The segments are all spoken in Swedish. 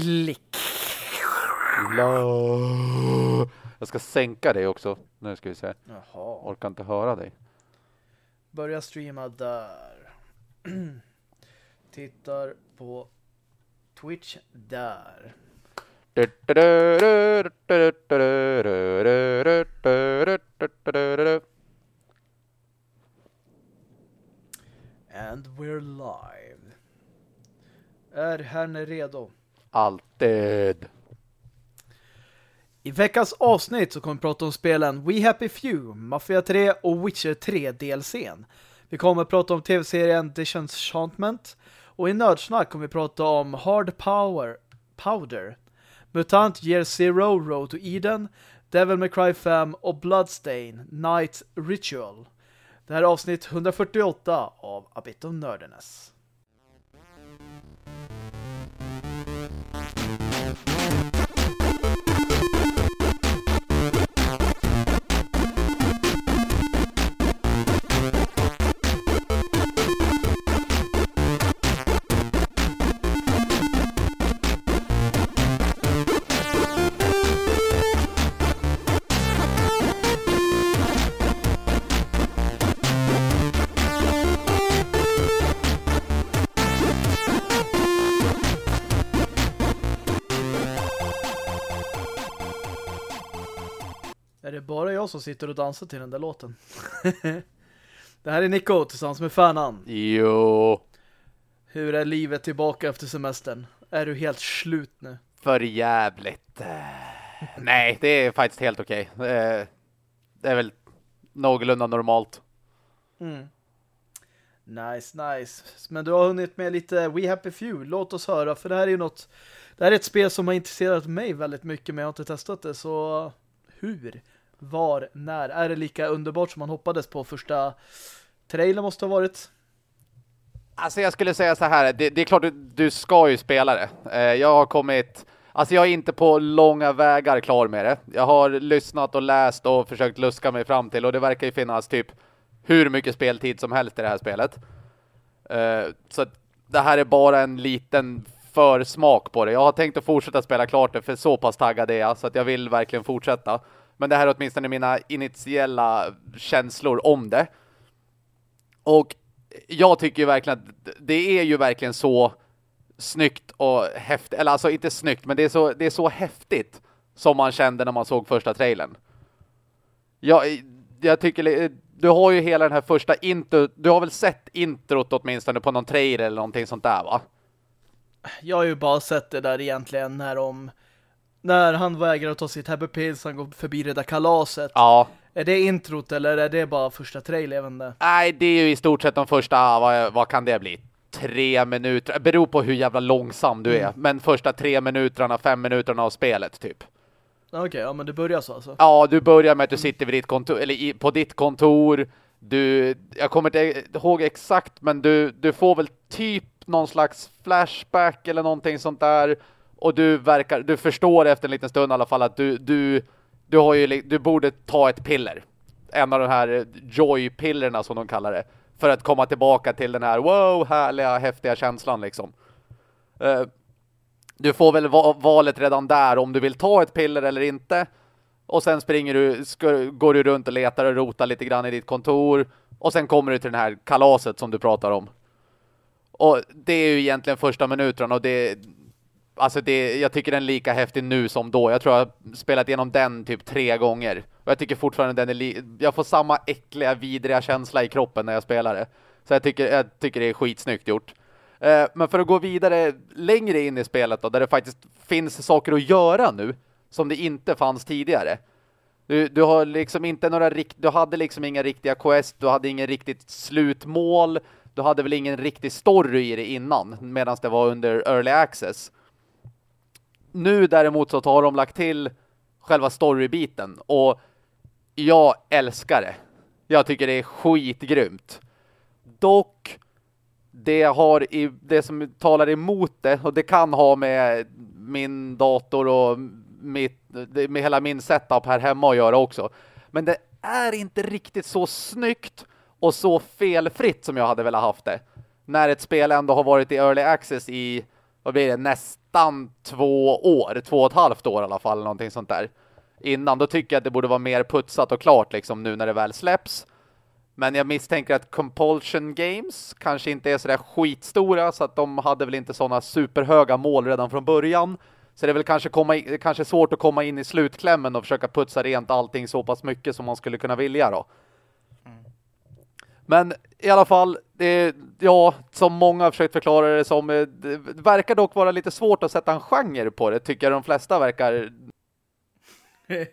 Klick. Jag ska sänka dig också. Nu ska vi se. Jaha. Orkar inte höra dig. Börja streama där. Tittar på Twitch där. And we're live. Är Herne redo? Alltid. I veckans avsnitt så kommer vi prata om spelen We Happy Few, Mafia 3 och Witcher 3 DLCn. Vi kommer att prata om tv-serien Disenchantment och i Nördsnack kommer vi prata om Hard Power Powder, Mutant Year Zero Road to Eden, Devil May Cry 5 och Bloodstain Night Ritual. Det här är avsnitt 148 av A Bit of Nerdiness. Det bara jag som sitter och dansar till den där låten? det här är Nico tillsammans med Fanan. Jo. Hur är livet tillbaka efter semestern? Är du helt slut nu? För jävligt. Nej, det är faktiskt helt okej. Det är väl någorlunda normalt. Mm. Nice, nice. Men du har hunnit med lite We Happy Few. Låt oss höra, för det här är ju något... Det här är ett spel som har intresserat mig väldigt mycket, men jag har inte testat det. Så hur? Var? När? Är det lika underbart som man hoppades på första trailern måste ha varit? Alltså jag skulle säga så här, det, det är klart du, du ska ju spela det. Eh, jag har kommit, alltså jag är inte på långa vägar klar med det. Jag har lyssnat och läst och försökt luska mig fram till och det verkar ju finnas typ hur mycket speltid som helst i det här spelet. Eh, så det här är bara en liten försmak på det. Jag har tänkt att fortsätta spela klart det för så pass taggad är jag så att jag vill verkligen fortsätta. Men det här är åtminstone mina initiella känslor om det. Och jag tycker ju verkligen att det är ju verkligen så snyggt och häftigt. Eller alltså inte snyggt, men det är så, det är så häftigt som man kände när man såg första trailern. Jag, jag tycker du har ju hela den här första intro. Du har väl sett introt åtminstone på någon trailer eller någonting sånt där va? Jag har ju bara sett det där egentligen när de när han vägrar att ta sitt happy pills han går förbi det där kalaset. Ja. Är det introt eller är det bara första trailern? Nej, det är ju i stort sett de första, vad, vad kan det bli? Tre minuter, beror på hur jävla långsam du mm. är. Men första tre minuterna, fem minuterna av spelet typ. Okej, okay, ja men det börjar så alltså. Ja, du börjar med att du sitter vid ditt kontor, eller i, på ditt kontor. Du, jag kommer inte ihåg exakt, men du, du får väl typ någon slags flashback eller någonting sånt där. Och du verkar, du förstår efter en liten stund i alla fall att du, du, du har ju, du borde ta ett piller. En av de här eh, joy-pillerna som de kallar det. För att komma tillbaka till den här wow, härliga, häftiga känslan liksom. Uh, du får väl valet redan där om du vill ta ett piller eller inte. Och sen springer du, går du runt och letar och rotar lite grann i ditt kontor. Och sen kommer du till den här kalaset som du pratar om. Och det är ju egentligen första minuterna och det alltså det, jag tycker den är lika häftig nu som då. Jag tror jag har spelat igenom den typ tre gånger. Och jag tycker fortfarande den är jag får samma äckliga, vidriga känsla i kroppen när jag spelar det. Så jag tycker, jag tycker det är skitsnyggt gjort. Eh, men för att gå vidare längre in i spelet då, där det faktiskt finns saker att göra nu som det inte fanns tidigare. Du, du har liksom inte några rikt, du hade liksom inga riktiga quest, du hade ingen riktigt slutmål, du hade väl ingen riktig story i det innan medan det var under early access. Nu däremot så har de lagt till själva storybiten och jag älskar det. Jag tycker det är skitgrymt. Dock det har i det som talar emot det och det kan ha med min dator och mitt, med hela min setup här hemma att göra också. Men det är inte riktigt så snyggt och så felfritt som jag hade velat haft det. När ett spel ändå har varit i early access i vad blir det, näst nästan två år, två och ett halvt år i alla fall, någonting sånt där. Innan, då tycker jag att det borde vara mer putsat och klart liksom nu när det väl släpps. Men jag misstänker att Compulsion Games kanske inte är sådär skitstora så att de hade väl inte sådana superhöga mål redan från början. Så det är väl kanske, komma i, kanske svårt att komma in i slutklämmen och försöka putsa rent allting så pass mycket som man skulle kunna vilja då. Men i alla fall, det, ja, som många har försökt förklara det som, eh, det verkar dock vara lite svårt att sätta en genre på det, tycker jag de flesta verkar.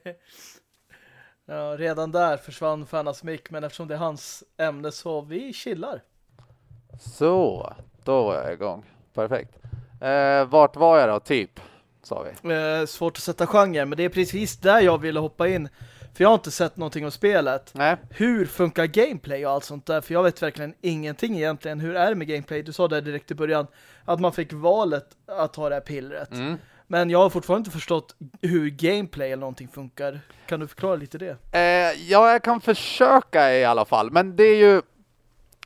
ja, redan där försvann Fanas mick, men eftersom det är hans ämne så vi chillar. Så, då var jag igång. Perfekt. Eh, vart var jag då, typ? Sa vi. Eh, svårt att sätta genre, men det är precis där jag ville hoppa in. För jag har inte sett någonting av spelet. Nej. Hur funkar gameplay och allt sånt där? För jag vet verkligen ingenting egentligen. Hur är det med gameplay? Du sa det direkt i början att man fick valet att ta det här pillret. Mm. Men jag har fortfarande inte förstått hur gameplay eller någonting funkar. Kan du förklara lite det? Eh, ja, jag kan försöka i alla fall. Men det är ju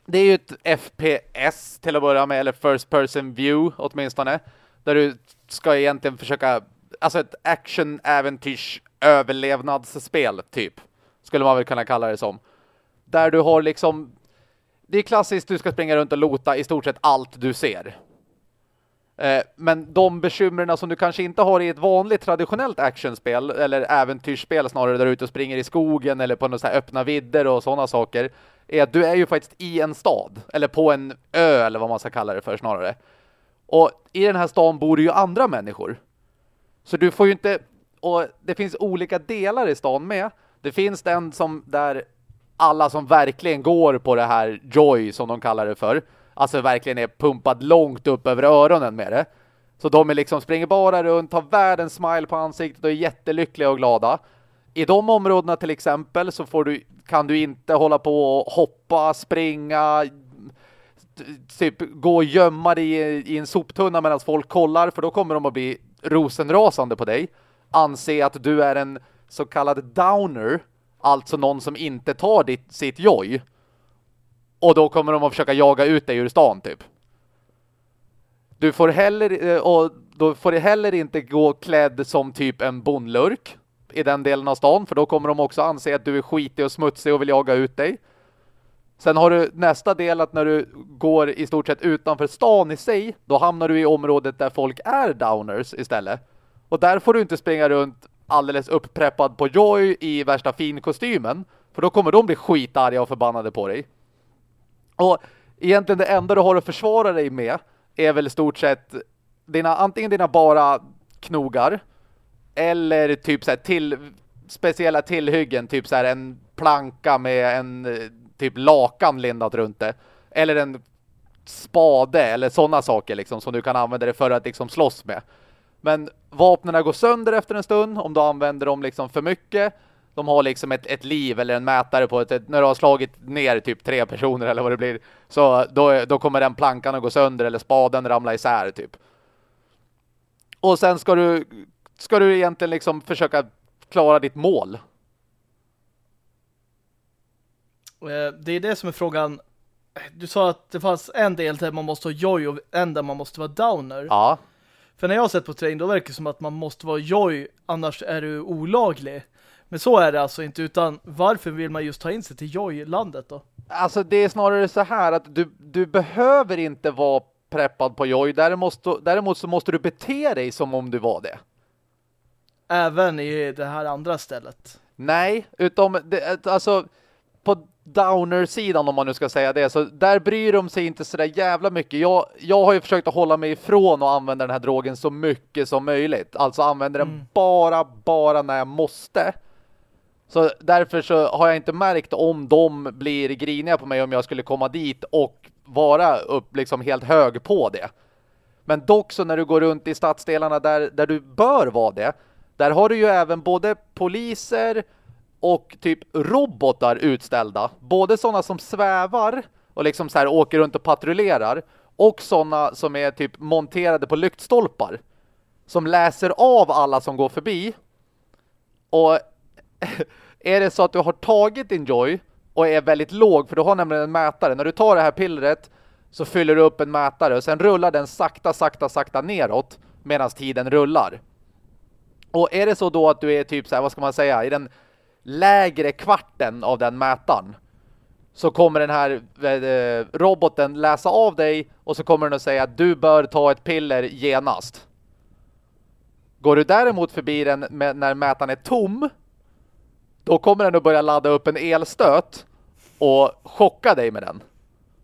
det är ju ett FPS till att börja med, eller First Person View åtminstone. Där du ska egentligen försöka, alltså ett action-äventyrs överlevnadsspel typ. Skulle man väl kunna kalla det som. Där du har liksom det är klassiskt, du ska springa runt och lota i stort sett allt du ser. Eh, men de bekymren som du kanske inte har i ett vanligt traditionellt actionspel eller äventyrsspel snarare där du är ute och springer i skogen eller på några så här öppna vidder och sådana saker är att du är ju faktiskt i en stad eller på en ö eller vad man ska kalla det för snarare. Och i den här stan bor det ju andra människor. Så du får ju inte och det finns olika delar i stan med. Det finns den som där alla som verkligen går på det här joy som de kallar det för. Alltså verkligen är pumpad långt upp över öronen med det. Så de är liksom springer bara runt, har världens smile på ansiktet och är jättelyckliga och glada. I de områdena till exempel så får du, kan du inte hålla på och hoppa, springa, typ gå och gömma dig i, i en soptunna medan folk kollar för då kommer de att bli rosenrasande på dig anse att du är en så kallad downer, alltså någon som inte tar ditt, sitt joj. Och då kommer de att försöka jaga ut dig ur stan typ. Du får heller eh, och då får det heller inte gå klädd som typ en bonlurk i den delen av stan för då kommer de också anse att du är skitig och smutsig och vill jaga ut dig. Sen har du nästa del att när du går i stort sett utanför stan i sig, då hamnar du i området där folk är downers istället. Och där får du inte springa runt alldeles upppreppad på Joy i värsta finkostymen. För då kommer de bli skitarga och förbannade på dig. Och egentligen det enda du har att försvara dig med är väl i stort sett dina, antingen dina bara knogar eller typ så här till speciella tillhyggen, typ så här en planka med en typ lakan lindat runt det. Eller en spade eller sådana saker liksom som du kan använda det för att liksom slåss med. Men vapnen går sönder efter en stund om du använder dem liksom för mycket. De har liksom ett, ett liv eller en mätare på ett, ett, när du har slagit ner typ tre personer eller vad det blir. Så då, då kommer den plankan att gå sönder eller spaden ramla isär typ. Och sen ska du ska du egentligen liksom försöka klara ditt mål. Eh, det är det som är frågan. Du sa att det fanns en del där man måste ha joy och en där man måste vara downer. Ja. För när jag har sett på träning då verkar det som att man måste vara joy, annars är du olaglig. Men så är det alltså inte, utan varför vill man just ta in sig till joy-landet då? Alltså det är snarare så här att du, du behöver inte vara preppad på joy, däremot, däremot så måste du bete dig som om du var det. Även i det här andra stället? Nej, utom det, alltså på downer-sidan om man nu ska säga det. Så där bryr de sig inte sådär jävla mycket. Jag, jag har ju försökt att hålla mig ifrån att använda den här drogen så mycket som möjligt. Alltså använder den mm. bara, bara när jag måste. Så därför så har jag inte märkt om de blir griniga på mig om jag skulle komma dit och vara upp liksom helt hög på det. Men dock så när du går runt i stadsdelarna där, där du bör vara det, där har du ju även både poliser, och typ robotar utställda. Både sådana som svävar och liksom så här åker runt och patrullerar och sådana som är typ monterade på lyktstolpar som läser av alla som går förbi. Och är det så att du har tagit din joy och är väldigt låg, för du har nämligen en mätare. När du tar det här pillret så fyller du upp en mätare och sen rullar den sakta, sakta, sakta neråt medan tiden rullar. Och är det så då att du är typ så här, vad ska man säga, i den lägre kvarten av den mätaren så kommer den här eh, roboten läsa av dig och så kommer den att säga att du bör ta ett piller genast. Går du däremot förbi den med, när mätaren är tom då kommer den att börja ladda upp en elstöt och chocka dig med den.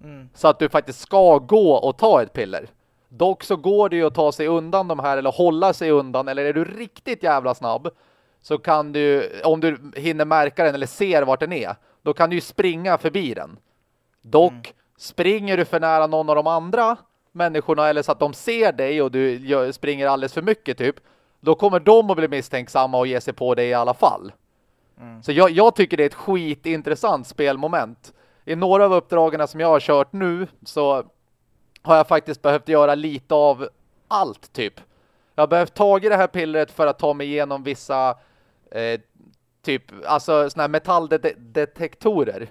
Mm. Så att du faktiskt ska gå och ta ett piller. Dock så går det ju att ta sig undan de här eller hålla sig undan eller är du riktigt jävla snabb så kan du, om du hinner märka den eller ser vart den är, då kan du ju springa förbi den. Dock mm. springer du för nära någon av de andra människorna eller så att de ser dig och du springer alldeles för mycket typ, då kommer de att bli misstänksamma och ge sig på dig i alla fall. Mm. Så jag, jag, tycker det är ett skitintressant spelmoment. I några av uppdragen som jag har kört nu så har jag faktiskt behövt göra lite av allt typ. Jag har behövt ta i det här pillret för att ta mig igenom vissa eh, typ, alltså såna här metalldetektorer.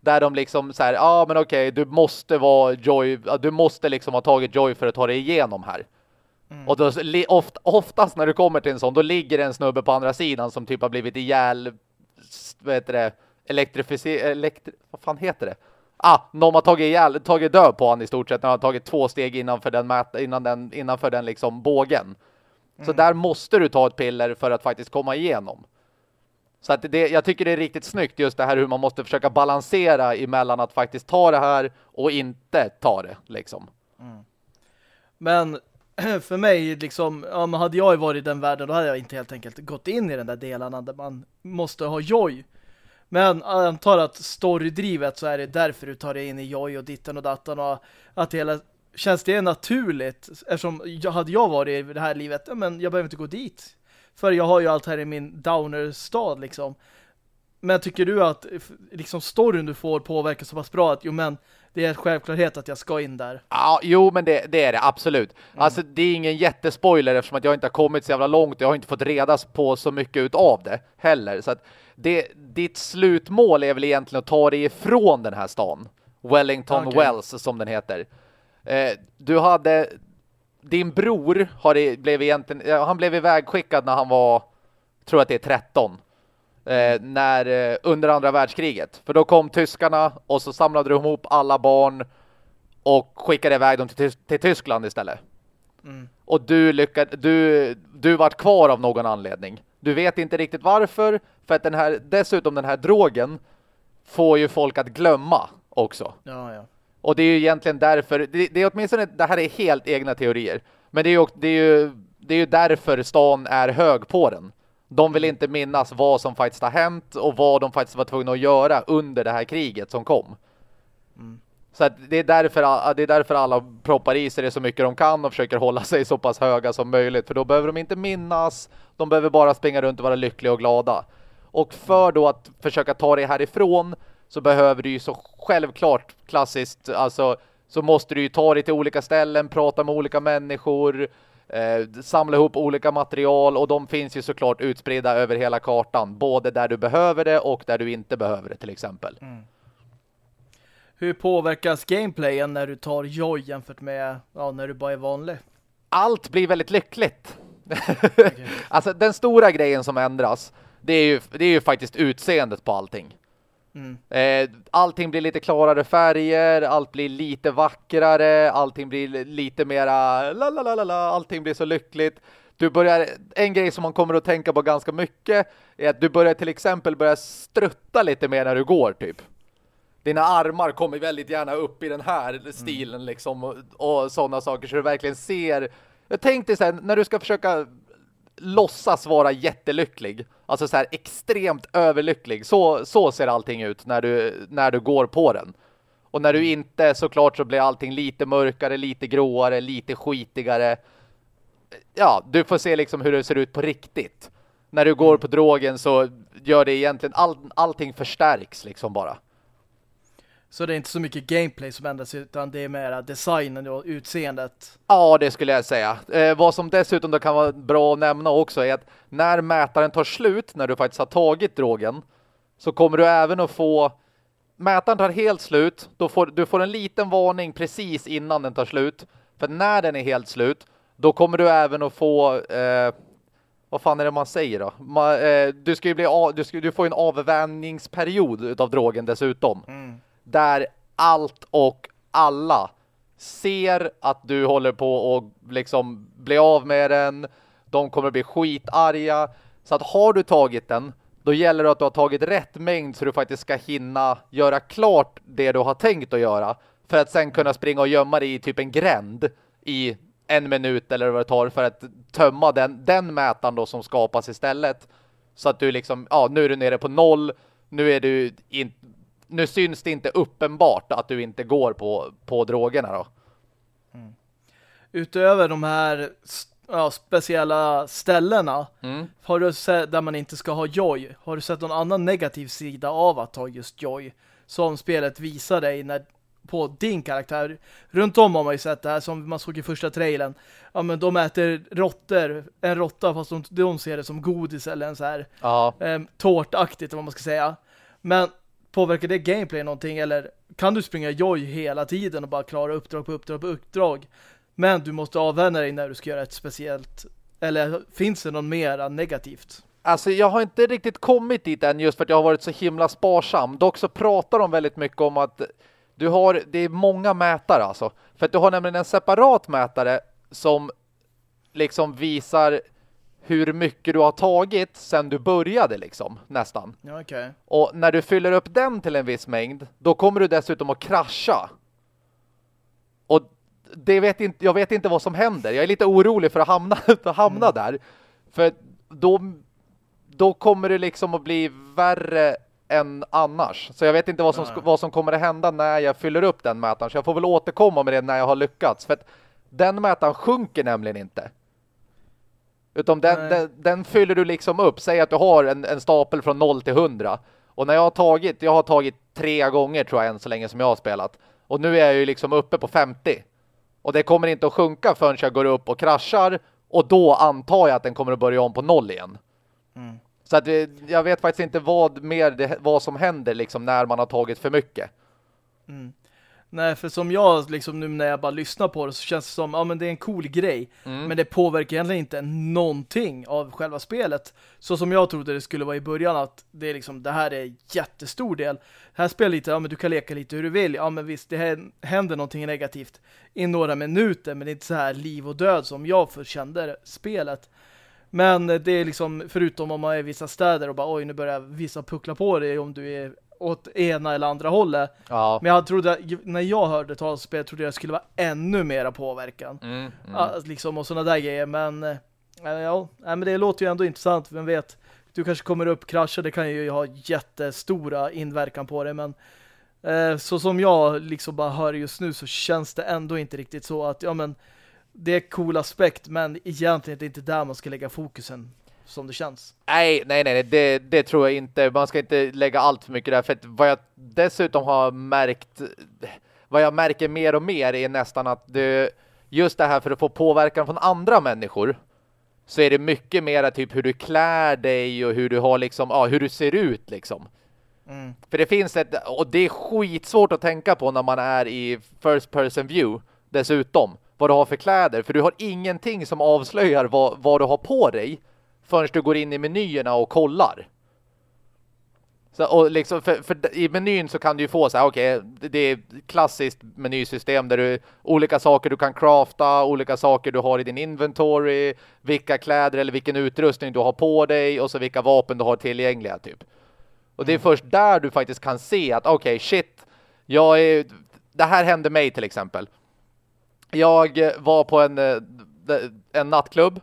Där de liksom så här, ja ah, men okej, okay, du måste vara Joy, du måste liksom ha tagit Joy för att ta dig igenom här. Mm. Och då, oft, oftast när du kommer till en sån, då ligger en snubbe på andra sidan som typ har blivit ihjäl, vad heter det, elektrificer... Elektri vad fan heter det? Ah, någon har tagit, ihjäl, tagit död på han i stort sett när han har tagit två steg innanför den, innan den, innanför den liksom bågen. Mm. Så där måste du ta ett piller för att faktiskt komma igenom. Så att det, jag tycker det är riktigt snyggt just det här hur man måste försöka balansera emellan att faktiskt ta det här och inte ta det liksom. Mm. Men för mig liksom, ja, men hade jag varit i den världen då hade jag inte helt enkelt gått in i den där delarna där man måste ha joy. Men antar att storydrivet så är det därför du tar dig in i joy och ditten och datten och att hela känns det naturligt eftersom jag, hade jag varit i det här livet, ja, men jag behöver inte gå dit. För jag har ju allt här i min downer-stad liksom. Men tycker du att liksom storyn du får påverkar så pass bra att jo men det är en självklarhet att jag ska in där. Ja, jo men det, det är det, absolut. Mm. Alltså det är ingen jättespoiler eftersom att jag inte har kommit så jävla långt. Jag har inte fått redas på så mycket utav det heller. Så att det, ditt slutmål är väl egentligen att ta dig ifrån den här stan. Wellington okay. Wells som den heter. Eh, du hade din bror har det, blev egentligen han blev ivägskickad när han var tror att det är 13 eh, när, eh, under andra världskriget. För då kom tyskarna och så samlade de ihop alla barn och skickade iväg dem till, till Tyskland istället. Mm. Och du lyckade, du, du vart kvar av någon anledning. Du vet inte riktigt varför, för att den här, dessutom den här drogen får ju folk att glömma också. Ja, ja. Och det är ju egentligen därför, det, det är åtminstone, det här är helt egna teorier. Men det är ju, det är ju, det är ju därför stan är hög på den. De vill inte minnas vad som faktiskt har hänt och vad de faktiskt var tvungna att göra under det här kriget som kom. Mm. Så det, är därför, det är därför alla proppar i sig det så mycket de kan och försöker hålla sig så pass höga som möjligt. För då behöver de inte minnas, de behöver bara springa runt och vara lyckliga och glada. Och för då att försöka ta det härifrån så behöver du ju så självklart klassiskt, alltså så måste du ju ta dig till olika ställen, prata med olika människor, eh, samla ihop olika material och de finns ju såklart utspridda över hela kartan. Både där du behöver det och där du inte behöver det till exempel. Mm. Hur påverkas gameplayen när du tar joy jämfört med ja, när du bara är vanlig? Allt blir väldigt lyckligt. okay. alltså den stora grejen som ändras det är ju, det är ju faktiskt utseendet på allting. Mm. Eh, allting blir lite klarare färger, allt blir lite vackrare, allting blir lite mera la la la la la, allting blir så lyckligt. Du börjar, en grej som man kommer att tänka på ganska mycket är att du börjar till exempel börja strutta lite mer när du går typ. Dina armar kommer väldigt gärna upp i den här stilen mm. liksom och, och sådana saker så du verkligen ser jag tänkte här, när du ska försöka låtsas vara jättelycklig. Alltså så här extremt överlycklig. Så, så ser allting ut när du, när du går på den. Och när du inte, såklart så blir allting lite mörkare, lite gråare, lite skitigare. Ja, du får se liksom hur det ser ut på riktigt. När du går på drogen så gör det egentligen, all, allting förstärks liksom bara. Så det är inte så mycket gameplay som ändras utan det är mer designen och utseendet. Ja, det skulle jag säga. Eh, vad som dessutom då kan vara bra att nämna också är att när mätaren tar slut, när du faktiskt har tagit drogen, så kommer du även att få... Mätaren tar helt slut, då får, du får en liten varning precis innan den tar slut. För när den är helt slut, då kommer du även att få eh, vad fan är det man säger då? Ma, eh, du ska ju bli du, ska, du får en avvänjningsperiod utav drogen dessutom. Mm. Där allt och alla ser att du håller på och liksom bli av med den. De kommer bli skitarga. Så att har du tagit den, då gäller det att du har tagit rätt mängd så du faktiskt ska hinna göra klart det du har tänkt att göra. För att sen kunna springa och gömma dig i typ en gränd i en minut eller vad det tar för att tömma den, den mätaren då som skapas istället. Så att du liksom, ja nu är du nere på noll, nu är du in, nu syns det inte uppenbart att du inte går på, på drogerna då. Mm. Utöver de här ja, speciella ställena mm. har du sett, där man inte ska ha joy. Har du sett någon annan negativ sida av att ha just joy? Som spelet visar dig när på din karaktär. Runt om har man ju sett det här som man såg i första trailern. Ja men de äter råttor, en råtta fast de, de ser det som godis eller en så här ja. eh, tårtaktigt vad man ska säga. Men påverkar det gameplay någonting eller kan du springa joj hela tiden och bara klara uppdrag på uppdrag på uppdrag? Men du måste avvänja dig när du ska göra ett speciellt eller finns det något mer negativt? Alltså jag har inte riktigt kommit dit än just för att jag har varit så himla sparsam. Dock så pratar de väldigt mycket om att du har, det är många mätare alltså. För att du har nämligen en separat mätare som liksom visar hur mycket du har tagit sen du började liksom, nästan. Ja, okay. Och när du fyller upp den till en viss mängd, då kommer du dessutom att krascha. Och det vet inte, jag vet inte vad som händer. Jag är lite orolig för att hamna, att hamna mm. där. För då, då kommer det liksom att bli värre än annars. Så jag vet inte vad som, vad som kommer att hända när jag fyller upp den mätaren. Så jag får väl återkomma med det när jag har lyckats. För att den mätaren sjunker nämligen inte. Utan den, den, den, fyller du liksom upp. Säg att du har en, en stapel från 0 till 100. Och när jag har tagit, jag har tagit tre gånger tror jag än så länge som jag har spelat. Och nu är jag ju liksom uppe på 50. Och det kommer inte att sjunka förrän jag går upp och kraschar. Och då antar jag att den kommer att börja om på noll igen. Mm. Så att jag vet faktiskt inte vad mer det, vad som händer liksom när man har tagit för mycket. Mm. Nej, för som jag liksom nu när jag bara lyssnar på det så känns det som, ja men det är en cool grej. Mm. Men det påverkar egentligen inte någonting av själva spelet. Så som jag trodde det skulle vara i början att det är liksom, det här är jättestor del. Här spelar lite, ja men du kan leka lite hur du vill. Ja men visst, det händer någonting negativt i några minuter. Men det är inte så här liv och död som jag förkände spelet. Men det är liksom, förutom om man är i vissa städer och bara, oj nu börjar vissa puckla på dig om du är åt ena eller andra hållet. Ja. Men jag trodde, när jag hörde talspel trodde jag skulle vara ännu mera påverkan. Mm, mm. Ja, liksom, och sådana där grejer. Men äh, ja, men det låter ju ändå intressant. Vem vet, du kanske kommer upp, kraschar, det kan ju ha jättestora inverkan på det. Men äh, så som jag liksom bara hör just nu så känns det ändå inte riktigt så att, ja men det är cool aspekt men egentligen är det inte där man ska lägga fokusen som det känns. Nej, nej, nej, det, det tror jag inte. Man ska inte lägga allt för mycket där. För att vad jag dessutom har märkt, vad jag märker mer och mer är nästan att det, just det här för att få påverkan från andra människor så är det mycket mer typ hur du klär dig och hur du har liksom, ja, hur du ser ut liksom. Mm. För det finns ett, och det är skitsvårt att tänka på när man är i first person view dessutom vad du har för kläder. För du har ingenting som avslöjar vad, vad du har på dig förrän du går in i menyerna och kollar. Så, och liksom för, för, i menyn så kan du ju få så här, okej, okay, det är klassiskt menysystem där du olika saker du kan crafta, olika saker du har i din inventory, vilka kläder eller vilken utrustning du har på dig och så vilka vapen du har tillgängliga typ. Och det är mm. först där du faktiskt kan se att okej, okay, shit, jag är, det här hände mig till exempel. Jag var på en, eh, en nattklubb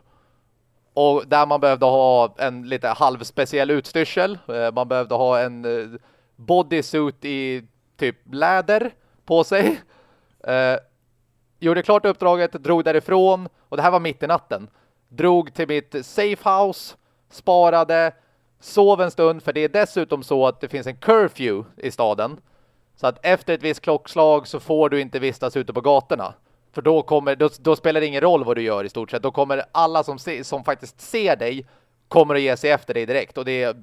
och där man behövde ha en lite halvspeciell utstyrsel. Eh, man behövde ha en eh, bodysuit i typ läder på sig. Eh, gjorde klart uppdraget, drog därifrån och det här var mitt i natten. Drog till mitt safehouse, sparade, sov en stund för det är dessutom så att det finns en curfew i staden. Så att efter ett visst klockslag så får du inte vistas ute på gatorna. För då, kommer, då, då, spelar det ingen roll vad du gör i stort sett. Då kommer alla som, se, som faktiskt ser dig kommer att ge sig efter dig direkt. Och det är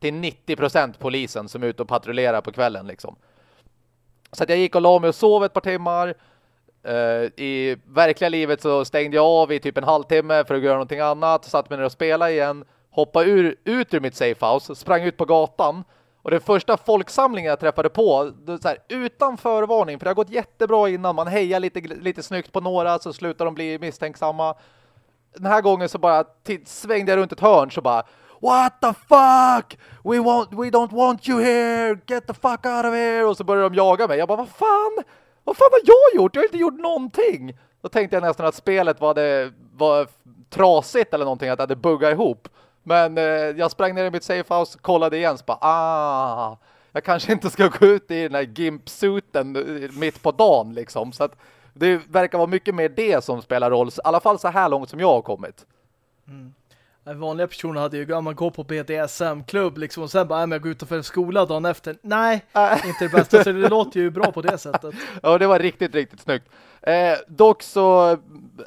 till 90% polisen som är ute och patrullerar på kvällen liksom. Så att jag gick och la mig och sov ett par timmar. Uh, I verkliga livet så stängde jag av i typ en halvtimme för att göra någonting annat. Satt mig ner och spela igen. Hoppade ur, ut ur mitt safehouse. Sprang ut på gatan. Och den första folksamlingen jag träffade på, så här, utan förvarning, för det har gått jättebra innan. Man hejar lite, lite snyggt på några så slutar de bli misstänksamma. Den här gången så bara svängde jag runt ett hörn så bara What the fuck? We, want, we don't want you here! Get the fuck out of here! Och så började de jaga mig. Jag bara, vad fan? Vad fan har jag gjort? Jag har inte gjort någonting. Då tänkte jag nästan att spelet var, det, var trasigt eller någonting, att det hade buggat ihop. Men eh, jag sprang ner i mitt safehouse, kollade igen så bara, ah, jag kanske inte ska gå ut i den här gimp-suiten eh, mitt på dagen liksom. Så att det verkar vara mycket mer det som spelar roll, i alla fall så här långt som jag har kommit. Mm. Vanliga personer hade ju, man går på BDSM-klubb liksom och sen bara, jag går utanför skola dagen efter. Nej, äh. inte det bästa. Så det låter ju bra på det sättet. Ja, det var riktigt, riktigt snyggt. Eh, dock så,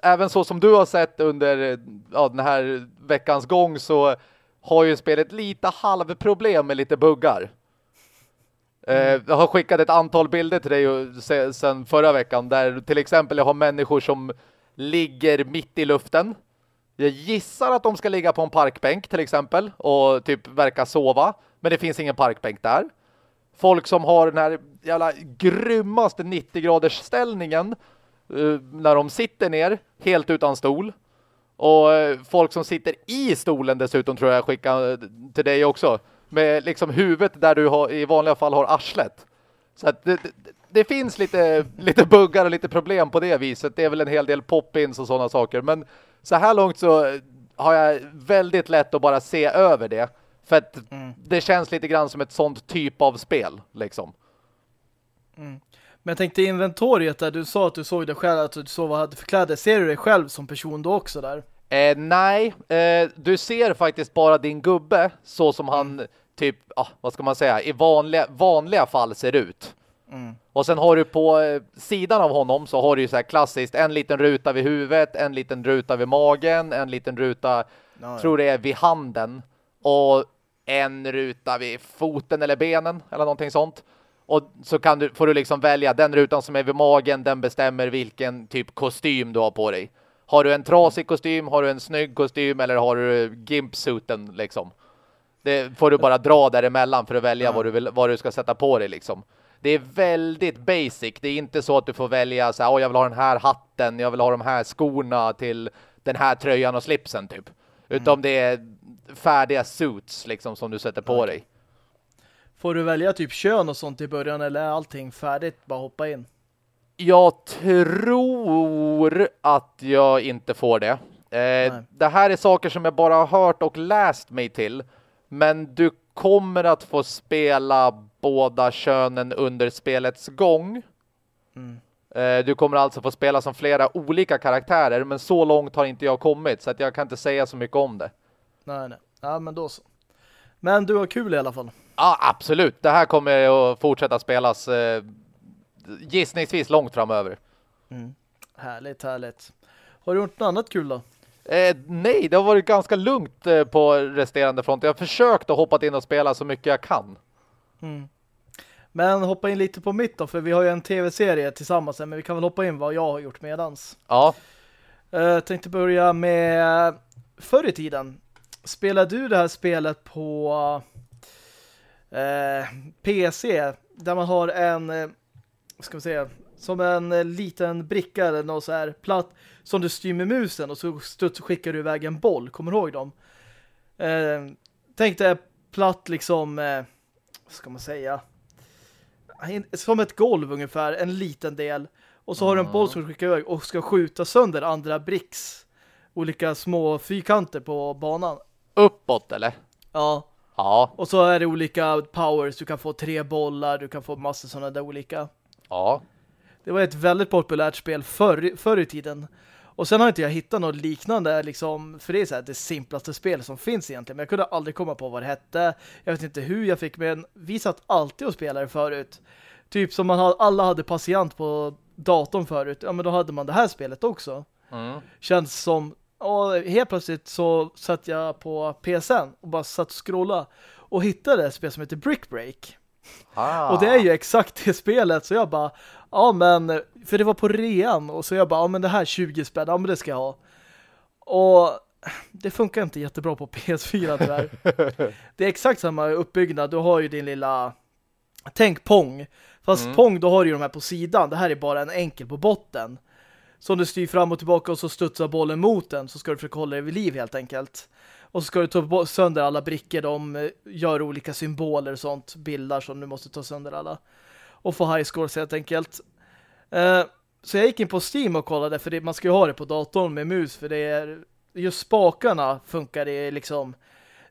även så som du har sett under ja, den här veckans gång så har ju spelet lite halvproblem med lite buggar. Mm. Jag har skickat ett antal bilder till dig sen förra veckan där till exempel jag har människor som ligger mitt i luften jag gissar att de ska ligga på en parkbänk till exempel och typ verka sova. Men det finns ingen parkbänk där. Folk som har den här jävla grymmaste 90-graders ställningen uh, när de sitter ner helt utan stol. Och uh, folk som sitter i stolen dessutom tror jag skickar uh, till dig också. Med liksom huvudet där du har, i vanliga fall har arslet. Så att det, det, det, finns lite, lite buggar och lite problem på det viset. Det är väl en hel del pop-ins och sådana saker. Men så här långt så har jag väldigt lätt att bara se över det. För att mm. det känns lite grann som ett sånt typ av spel, liksom. Mm. Men jag tänkte inventoriet där, du sa att du såg dig själv, att du såg vad du hade för kläder. Ser du dig själv som person då också där? Eh, nej, eh, du ser faktiskt bara din gubbe så som han mm. typ, ah, vad ska man säga, i vanliga, vanliga fall ser ut. Mm. Och sen har du på eh, sidan av honom så har du ju så här klassiskt en liten ruta vid huvudet, en liten ruta vid magen, en liten ruta, no, tror det är vid handen och en ruta vid foten eller benen eller någonting sånt. Och så kan du, får du liksom välja den rutan som är vid magen, den bestämmer vilken typ kostym du har på dig. Har du en trasig kostym, har du en snygg kostym eller har du gimpsuiten liksom. Det får du bara dra däremellan för att välja ja. vad, du vill, vad du ska sätta på dig liksom det är väldigt basic. Det är inte så att du får välja så här, oh, jag vill ha den här hatten, jag vill ha de här skorna till den här tröjan och slipsen typ. Utan mm. det är färdiga suits liksom som du sätter på dig. Får du välja typ kön och sånt i början eller är allting färdigt? Bara hoppa in. Jag tror att jag inte får det. Eh, det här är saker som jag bara har hört och läst mig till. Men du kommer att få spela båda könen under spelets gång. Mm. Eh, du kommer alltså få spela som flera olika karaktärer, men så långt har inte jag kommit, så att jag kan inte säga så mycket om det. Nej, nej. Ja, men då så. Men du har kul i alla fall. Ja, absolut. Det här kommer att fortsätta spelas eh, gissningsvis långt framöver. Mm. Härligt, härligt. Har du gjort något annat kul då? Eh, nej, det har varit ganska lugnt eh, på resterande front. Jag har försökt att hoppa in och spela så mycket jag kan. Mm. Men hoppa in lite på mitt då, för vi har ju en tv-serie tillsammans, men vi kan väl hoppa in vad jag har gjort medans. Ja. Jag uh, tänkte börja med förr i tiden. Spelade du det här spelet på uh, PC där man har en, uh, ska vi säga, som en liten bricka eller något så här platt som du styr med musen och så studs skickar du iväg en boll. Kommer du ihåg dem? Uh, tänk dig platt liksom, uh, vad ska man säga? som ett golv ungefär, en liten del. Och så har du en boll som du skickar iväg och ska skjuta sönder andra bricks. Olika små fyrkanter på banan. Uppåt eller? Ja. Ja. Och så är det olika powers. Du kan få tre bollar, du kan få massor sådana där olika. Ja. Det var ett väldigt populärt spel förr, förr i tiden. Och sen har inte jag hittat något liknande liksom, för det är så här, det simplaste spel som finns egentligen. Men jag kunde aldrig komma på vad det hette. Jag vet inte hur jag fick, men vi satt alltid och spelade förut. Typ som man alla hade patient på datorn förut. Ja, men då hade man det här spelet också. Mm. Känns som, och helt plötsligt så satt jag på PSN och bara satt och scrolla och hittade ett spel som heter Brick Break. Ah. Och det är ju exakt det spelet. Så jag bara, ja men, för det var på rean. Och så jag bara, ja men det här 20 spänn, ja men det ska jag ha. Och det funkar inte jättebra på PS4 tyvärr. det är exakt samma uppbyggnad. Du har ju din lilla, tänk Pong. Fast Mm. Pong, då har du ju de här på sidan. Det här är bara en enkel på botten. Som du styr fram och tillbaka och så studsar bollen mot den. Så ska du försöka hålla dig vid liv helt enkelt. Och så ska du ta sönder alla brickor. De eh, gör olika symboler och sånt. bilder som du måste ta sönder alla. Och få high scores helt enkelt. Eh, så jag gick in på Steam och kollade. För det, man ska ju ha det på datorn med mus. För det är just spakarna funkar det liksom.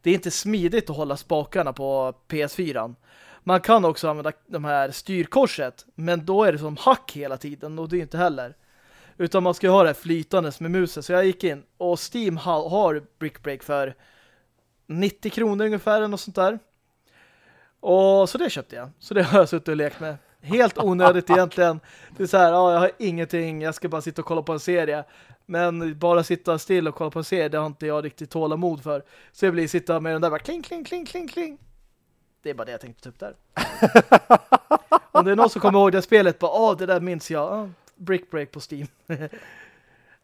Det är inte smidigt att hålla spakarna på PS4. Man kan också använda de här styrkorset. Men då är det som hack hela tiden. Och det är inte heller. Utan man ska ju ha det flytandes med musen. Så jag gick in och Steam ha, har Brick Break för 90 kronor ungefär eller något sånt där. Och så det köpte jag. Så det har jag suttit och lekt med. Helt onödigt egentligen. Det är så här, ja, jag har ingenting. Jag ska bara sitta och kolla på en serie. Men bara sitta still och kolla på en serie, det har inte jag riktigt tålamod för. Så jag blir sitta med den där bara kling, kling, kling, kling, kling. Det är bara det jag tänkte upp där. Om det är någon som kommer ihåg det spelet, bara, åh, det där minns jag. Brick Break på Steam.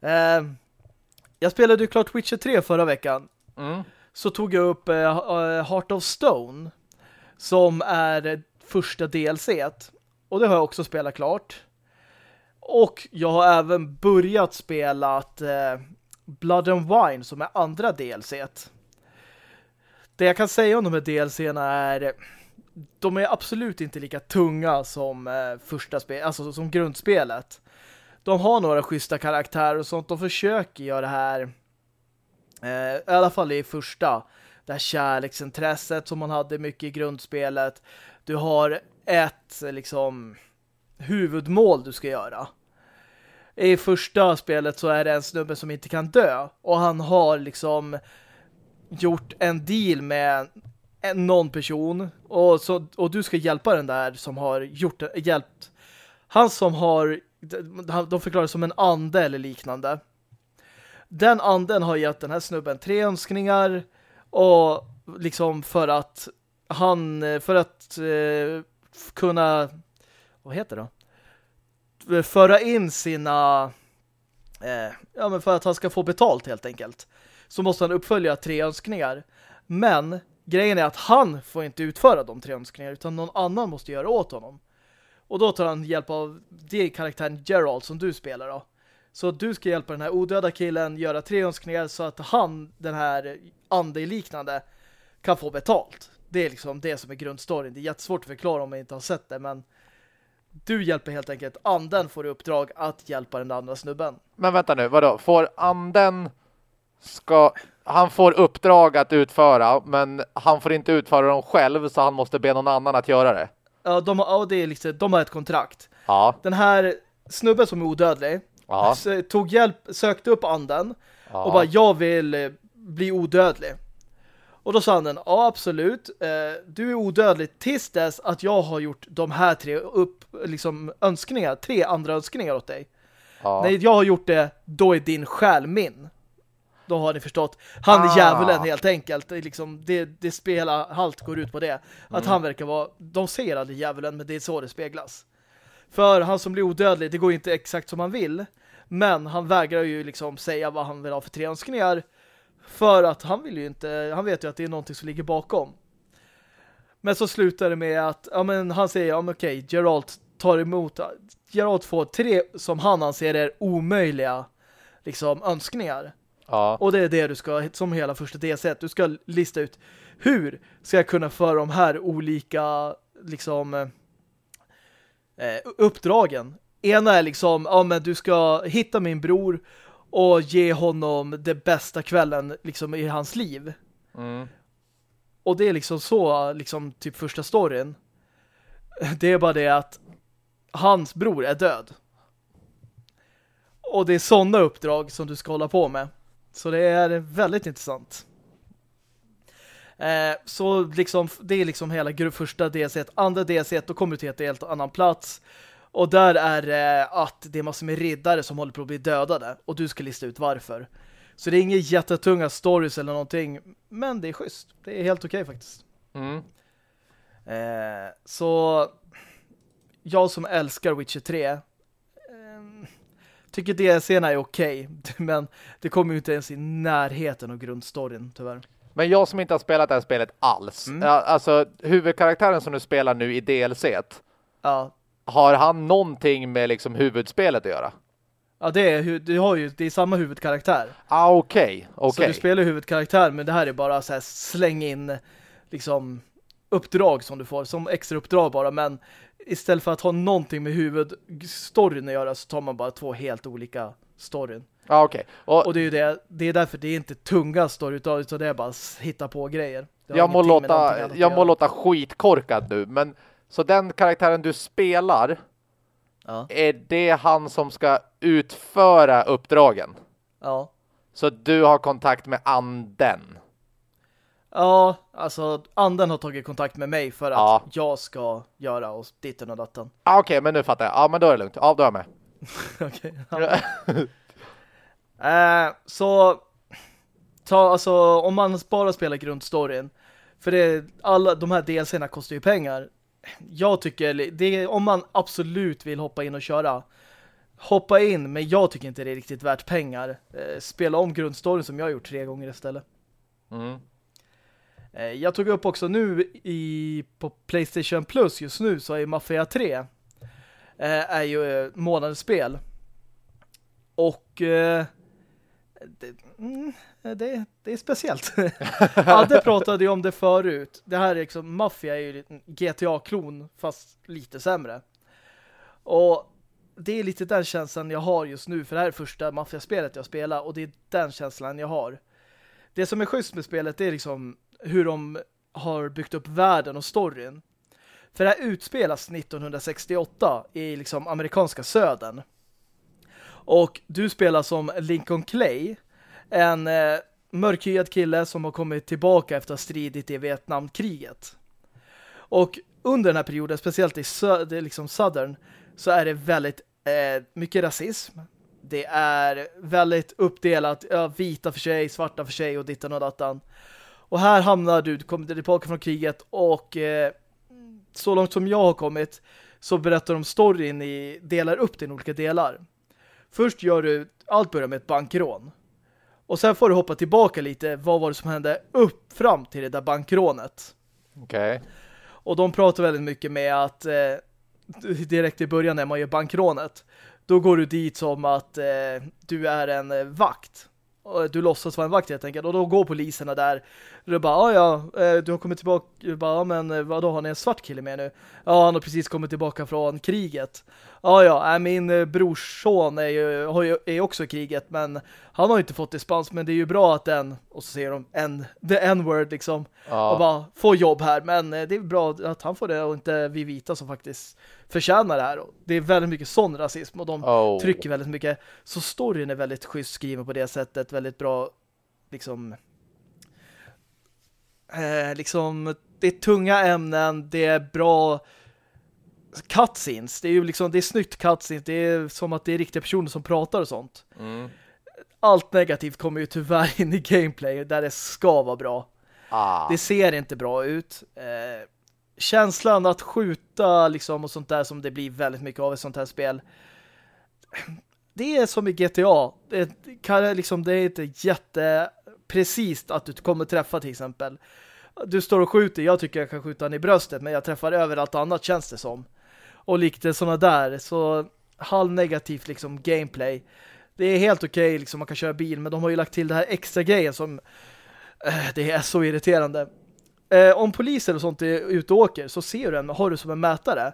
Ehm, jag spelade ju klart Witcher 3 förra veckan. Mm. Så tog jag upp eh, eh, Heart of Stone som är eh, första DLC -et. och det har jag också spelat klart. Och jag har även börjat spela eh, Blood and Wine som är andra DLC. -et. Det jag kan säga om de här DLC-erna är de är absolut inte lika tunga som eh, första spel, alltså som grundspelet. De har några schyssta karaktärer och sånt. De försöker göra det här eh, i alla fall i första det här kärleksintresset som man hade mycket i grundspelet. Du har ett liksom huvudmål du ska göra. I första spelet så är det en snubbe som inte kan dö och han har liksom gjort en deal med någon person och, så, och du ska hjälpa den där som har gjort hjälpt han som har de- förklarar det som en ande eller liknande. Den anden har gett den här snubben tre önskningar och liksom för att han för att eh, kunna vad heter det? då? Föra in sina eh, ja men för att han ska få betalt helt enkelt så måste han uppfölja tre önskningar. Men grejen är att han får inte utföra de tre önskningarna utan någon annan måste göra åt honom. Och då tar han hjälp av det karaktären Gerald som du spelar då. Så du ska hjälpa den här odöda killen göra tre önskningar så att han, den här andeliknande, kan få betalt. Det är liksom det som är grundstoryn. Det är jättesvårt att förklara om man inte har sett det, men du hjälper helt enkelt. Anden får i uppdrag att hjälpa den andra snubben. Men vänta nu, vadå? Får anden ska... Han får uppdrag att utföra, men han får inte utföra dem själv så han måste be någon annan att göra det. Ja, de har, ja, det är liksom, de har ett kontrakt. Ja, Den här snubben som är odödlig ja, tog hjälp, sökte upp anden ja. och bara, jag vill eh, bli odödlig. Och då sa han den, ja absolut, eh, du är odödlig tills dess att jag har gjort de här tre upp, liksom önskningar, tre andra önskningar åt dig. ja. När jag har gjort det, då är din själ min. Då har ni förstått. Han är Ah. djävulen helt enkelt. Det, är liksom, det, det spelar, allt går ut på det. Att Mm. han verkar vara, de ser aldrig djävulen, men det är så det speglas. För han som blir odödlig, det går inte exakt som han vill. Men han vägrar ju liksom säga vad han vill ha för tre önskningar. För att han vill ju inte, han vet ju att det är någonting som ligger bakom. Men så slutar det med att, ja men han säger, ja men okej, Geralt tar emot, Geralt får tre som han anser är omöjliga liksom önskningar. Ja. Och det är det du ska, som hela första DC, du ska lista ut hur ska jag kunna föra de här olika liksom eh, uppdragen. Ena är liksom, ja men du ska hitta min bror och ge honom det bästa kvällen liksom i hans liv. Mm. Och det är liksom så, liksom typ första storyn. Det är bara det att hans bror är död. Och det är sådana uppdrag som du ska hålla på med. Så det är väldigt intressant. Eh, så liksom, det är liksom hela första DLC. Andra DLC, då kommer du till ett helt annan plats. Och där är det att det är massor med riddare som håller på att bli dödade. Och du ska lista ut varför. Så det är inga jättetunga stories eller någonting. Men det är schysst. Det är helt okej faktiskt. Mm. Eh, så jag som älskar Witcher 3 eh, tycker DLC-erna är okej. men det kommer ju inte ens i närheten av grundstoryn, tyvärr. Men jag som inte har spelat det här spelet alls. Mm. Alltså huvudkaraktären som du spelar nu i DLC Ja, har han någonting med liksom huvudspelet att göra? ja det, är, du har ju, det är samma huvudkaraktär. Ah, okej. Så Okej. du spelar huvudkaraktär, men det här är bara så här släng in liksom uppdrag som du får, som extra uppdrag bara, men istället för att ha någonting med huvudstoryn att göra så tar man bara två helt olika storyn. Ah, okej. Och, Och det är ju det, det är därför det är inte tunga story utan utan det är bara att hitta på grejer. Jag må, låta, jag må göra. låta skitkorkad nu, men så den karaktären du spelar, Ja, är det han som ska utföra uppdragen? ja. Så du har kontakt med anden? Ja, alltså anden har tagit kontakt med mig för att Ja. jag ska göra och ditten och datten. Ah, okej, men nu fattar jag. Ja, men då är det lugnt. Ja, då är jag med. Okej. ja. Eh, så ta, alltså, om man bara spelar grundstoryn för det, alla de här DLCerna kostar ju pengar. Jag tycker det, om man absolut vill hoppa in och köra hoppa in, men jag tycker inte det är riktigt värt pengar. Eh, spela om grundstoryn som jag har gjort tre gånger istället. Mm. Eh, jag tog upp också nu i, på Playstation Plus just nu så är Mafia 3 eh, är ju eh, månadens spel. Och eh, det, mm, det, det är speciellt. Adde pratade ju om det förut. Det här är liksom, Mafia är ju en GTA-klon fast lite sämre. Och det är lite den känslan jag har just nu för det här är första Mafia-spelet jag spelar och det är den känslan jag har. Det som är schysst med spelet det är liksom hur de har byggt upp världen och storyn. För det här utspelas 1968 i liksom amerikanska södern. Och du spelar som Lincoln Clay, en eh, mörkhyad kille som har kommit tillbaka efter att ha stridit i Vietnamkriget. Och under den här perioden, speciellt i sö liksom Southern, så är det väldigt eh, mycket rasism. Det är väldigt uppdelat, ja, vita för sig, svarta för sig och dittan och dattan. Och här hamnar du, du kommer tillbaka från kriget och eh, så långt som jag har kommit så berättar de storyn i, delar upp den i olika delar. Först gör du, allt börjar med ett bankrån. Och sen får du hoppa tillbaka lite, vad var det som hände upp fram till det där bankrånet. Okej. Och de pratar väldigt mycket med att eh, direkt i början när man gör bankrånet då går du dit som att eh, du är en eh, vakt. Du låtsas vara en vakt helt enkelt. Och då går poliserna där. Och du bara, "Ah, ja, eh, du har kommit tillbaka. Du bara, ja, men eh, vadå, har ni en svart kille med nu? Ja, han har precis kommit tillbaka från kriget. Ja, ja, äh, min eh, brorsson är ju, är också i kriget, men han har ju inte fått dispens, men det är ju bra att den, och så säger de, en, the n-word liksom, Ja. och bara får jobb här, men det är bra att han får det och inte vi vita som faktiskt förtjänar det här. Det är väldigt mycket sån rasism och de Oh. trycker väldigt mycket. Så storyn är väldigt schysst skriven på det sättet, väldigt bra liksom eh, liksom det är tunga ämnen, det är bra cutscenes, det är ju liksom det är snyggt cutscenes, det är som att det är riktiga personer som pratar och sånt. Mm. Allt negativt kommer ju tyvärr in i gameplay där det ska vara bra. Ah. Det ser inte bra ut. Eh, känslan att skjuta liksom och sånt där som det blir väldigt mycket av ett sånt här spel. Det är som i GTA. Det kan liksom det är inte jätteprecist att du kommer träffa till exempel. Du står och skjuter, jag tycker jag kan skjuta den i bröstet men jag träffar överallt annat känns det som. Och lite sådana där så halvnegativt liksom gameplay. Det är helt okej liksom man kan köra bil men de har ju lagt till det här extra grejen som Det är så irriterande. Eh, om poliser och sånt är ute och åker så ser du en, har du som en mätare.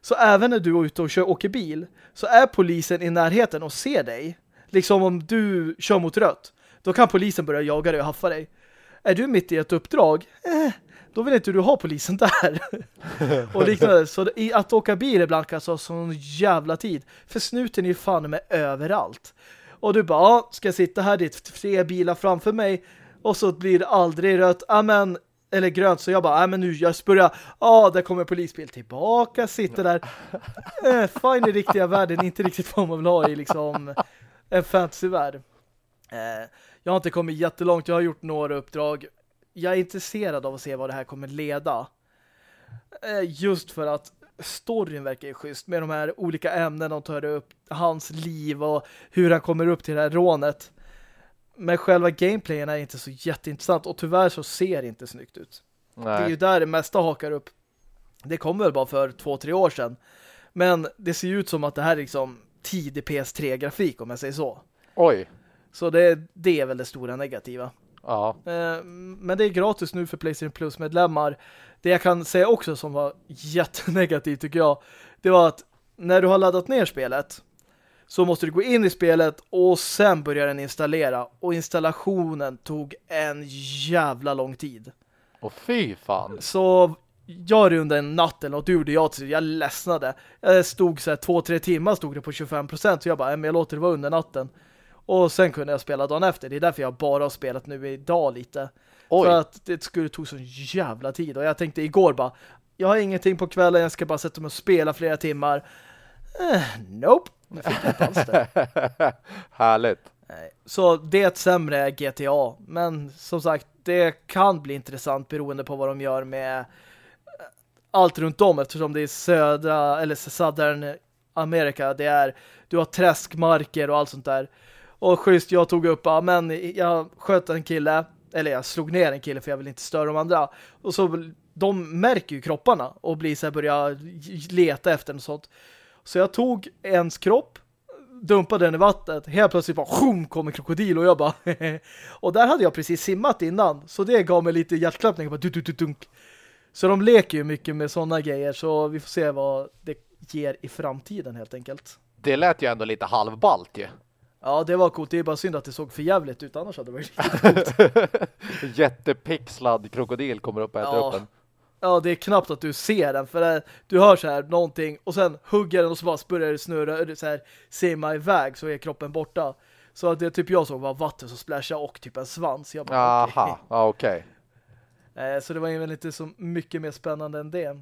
Så även när du är ute och kör, åker bil så är polisen i närheten och ser dig. Liksom om du kör mot rött. Då kan polisen börja jaga dig och haffa dig. Är du mitt i ett uppdrag? Eh, då vill inte du ha polisen där. och liknande. Så i, att åka bil ibland kan ta sån jävla tid. För snuten är ju fan med överallt. Och du bara, ska jag sitta här, det är tre bilar framför mig och så blir det aldrig rött, amen, eller grönt, så jag bara, nej men nu jag börjar, ja, där kommer polisbil tillbaka, sitter där. Eh, fine i riktiga världen, inte riktigt vad man vill ha i liksom en fantasyvärld. Eh, jag har inte kommit jättelångt, jag har gjort några uppdrag. Jag är intresserad av att se vad det här kommer leda. Eh, just för att storyn verkar ju schysst med de här olika ämnen de tar upp, hans liv och hur han kommer upp till det här rånet. Men själva gameplayen är inte så jätteintressant och tyvärr så ser det inte snyggt ut. Nej. Det är ju där det mesta hakar upp. Det kom väl bara för två, tre år sedan. Men det ser ju ut som att det här är liksom tidig PS3-grafik om jag säger så. Oj. Så det, det är väl det stora negativa. Ja. Eh, men det är gratis nu för PlayStation Plus-medlemmar. Det jag kan säga också som var jättenegativt tycker jag, det var att när du har laddat ner spelet så måste du gå in i spelet och sen börja den installera. Och installationen tog en jävla lång tid. Och fy fan. Så gör det under en natt eller något gjorde jag till jag ledsnade. Jag stod så här två, tre timmar stod det på 25% så jag bara, men jag låter det vara under natten. Och sen kunde jag spela dagen efter. Det är därför jag bara har spelat nu idag lite. Oj. För att det skulle ta så jävla tid. Och jag tänkte igår bara, jag har ingenting på kvällen, jag ska bara sätta mig och spela flera timmar. Eh, nope. Fick inte alls det. Härligt. Så det är ett sämre GTA. Men som sagt, det kan bli intressant beroende på vad de gör med allt runt om eftersom det är södra eller southern Amerika. Det är, du har träskmarker och allt sånt där. Och schysst, jag tog upp, ja men jag sköt en kille, eller jag slog ner en kille för jag vill inte störa de andra. Och så, de märker ju kropparna och blir så här, börjar leta efter något sånt. Så jag tog ens kropp, dumpade den i vattnet. Helt plötsligt bara, sjum, kom en krokodil och jag bara, och där hade jag precis simmat innan. Så det gav mig lite hjärtklappning, bara, dunk, dunk, dunk. Så de leker ju mycket med sådana grejer så vi får se vad det ger i framtiden helt enkelt. Det lät ju ändå lite halvbalt ju. Ja, det var coolt. Det är bara synd att det såg för jävligt ut. Annars hade det varit riktigt coolt. Jättepixlad krokodil kommer upp och äter ja. upp den. Ja, det är knappt att du ser den. För du hör så här någonting och sen hugger den och så bara börjar det snurra så här, simma iväg så är kroppen borta. Så det typ jag såg var vatten som splashade och typ en svans. Jag bara, Aha, okej. Okay. Eh, så det var väl inte så mycket mer spännande än det.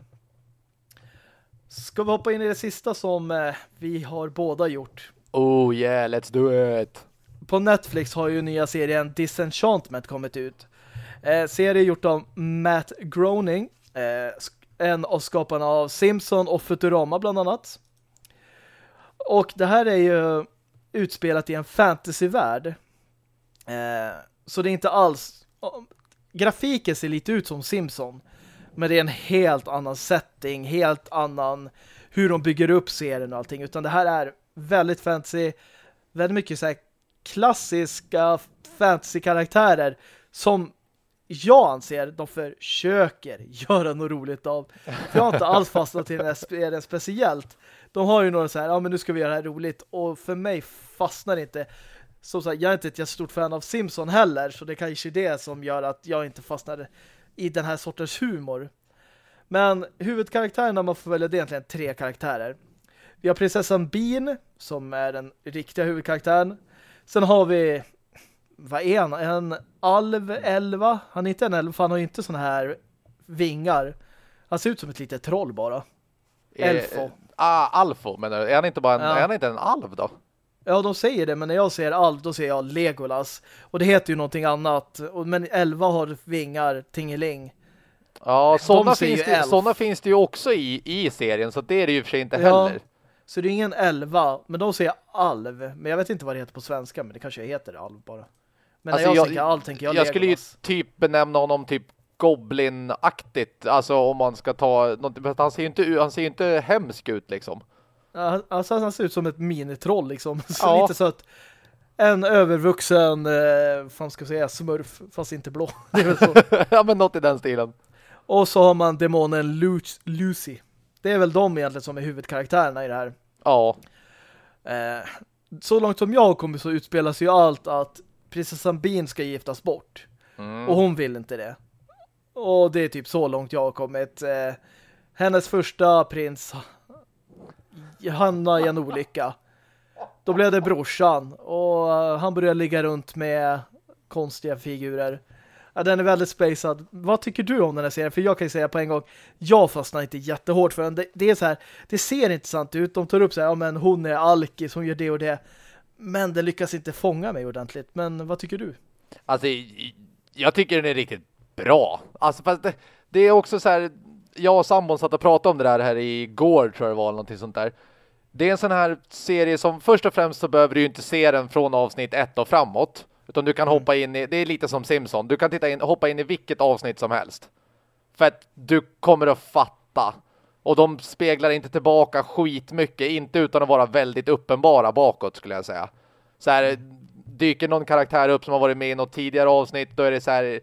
Ska vi hoppa in i det sista som eh, vi har båda gjort. Oh yeah, let's do it! På Netflix har ju nya serien Disenchantment kommit ut. Eh, serie gjort av Matt Groening, eh, Eh, en av skaparna av Simpson och Futurama bland annat. Och det här är ju utspelat i en fantasyvärld. Eh, så det är inte alls... Grafiken ser lite ut som Simpson. Men det är en helt annan setting, helt annan hur de bygger upp serien och allting. Utan det här är väldigt fantasy, väldigt mycket så klassiska fantasy-karaktärer som jag anser de försöker göra något roligt av. För jag har inte alls fastnat till den serien speciellt. De har ju några så här, ja men nu ska vi göra det här roligt. Och för mig fastnar det inte. Som sagt, jag är inte ett jättestort fan av Simpson heller. Så det kanske är det som gör att jag inte fastnar i den här sortens humor. Men huvudkaraktärerna man får välja det är egentligen tre karaktärer. Vi har prinsessan Bean som är den riktiga huvudkaraktären. Sen har vi vad är han? En alv, elva? Han är inte en elv, för han har inte såna här vingar. Han ser ut som ett litet troll bara. Eh, Elfo. Eh, ah, alfo, men är han inte bara en, ja. är han inte en alv då? Ja, de säger det, men när jag ser alv, då ser jag Legolas. Och det heter ju någonting annat. Men elva har vingar, tingeling. Ja, sådana finns, det, såna finns det ju också i, i serien, så det är det ju för sig inte ja. heller. Så det är ingen elva, men de säger alv. Men jag vet inte vad det heter på svenska, men det kanske heter alv bara. Men alltså när jag, jag tänker alv tänker jag Jag skulle ju typ benämna honom typ Goblin-aktigt. Alltså om man ska ta något, han ser ju inte, han ser ju inte hemsk ut liksom. Alltså han ser ut som ett minitroll liksom. Så ja. lite så att en övervuxen, eh, fan ska jag säga, smurf, fast inte blå. Det är väl så. ja, men något i den stilen. Och så har man demonen Lucy. Det är väl de egentligen som är huvudkaraktärerna i det här. Ja. Eh, så långt som jag kommer så utspelas ju allt att prinsessan Bean ska giftas bort. Mm. Och hon vill inte det. Och det är typ så långt jag har kommit. Eh, hennes första prins hamnar i en olycka. Då blev det brorsan och han började ligga runt med konstiga figurer. Ja, den är väldigt spacad. Vad tycker du om den här serien? För jag kan ju säga på en gång, jag fastnar inte jättehårt för den. Det, det är så här, det ser intressant ut. De tar upp så här, ja men hon är alkis, hon gör det och det. Men det lyckas inte fånga mig ordentligt. Men vad tycker du? Alltså, jag tycker den är riktigt bra. Alltså, fast det, det är också så här, jag och sambon satt och pratade om det där här igår tror jag det var, någonting sånt där. Det är en sån här serie som först och främst så behöver du ju inte se den från avsnitt ett och framåt. Utan du kan mm. hoppa in i, det är lite som Simpson, du kan titta in, hoppa in i vilket avsnitt som helst. För att du kommer att fatta. Och de speglar inte tillbaka skitmycket, inte utan att vara väldigt uppenbara bakåt skulle jag säga. Så här, dyker någon karaktär upp som har varit med i något tidigare avsnitt, då är det så här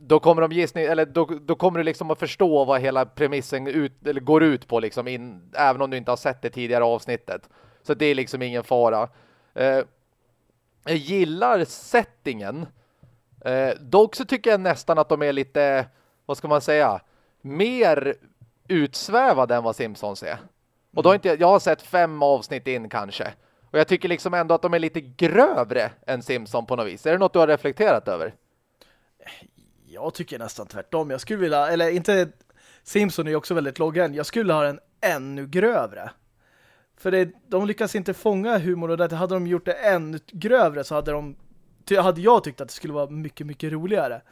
då kommer de gissning eller då, då kommer du liksom att förstå vad hela premissen ut, eller går ut på liksom in, även om du inte har sett det tidigare avsnittet. Så det är liksom ingen fara. Eh, jag gillar settingen. Eh, dock så tycker jag nästan att de är lite, vad ska man säga, mer utsvävade än vad Simpsons är. Och då har inte, jag har sett fem avsnitt in kanske. Och jag tycker liksom ändå att de är lite grövre än Simpson på något vis. Är det något du har reflekterat över? Jag tycker nästan tvärtom. Jag skulle vilja, eller inte Simpson är ju också väldigt lågränd. Jag skulle ha en ännu grövre. För det, de lyckas inte fånga humor och det hade de gjort det ännu grövre så hade de hade jag tyckt att det skulle vara mycket, mycket roligare.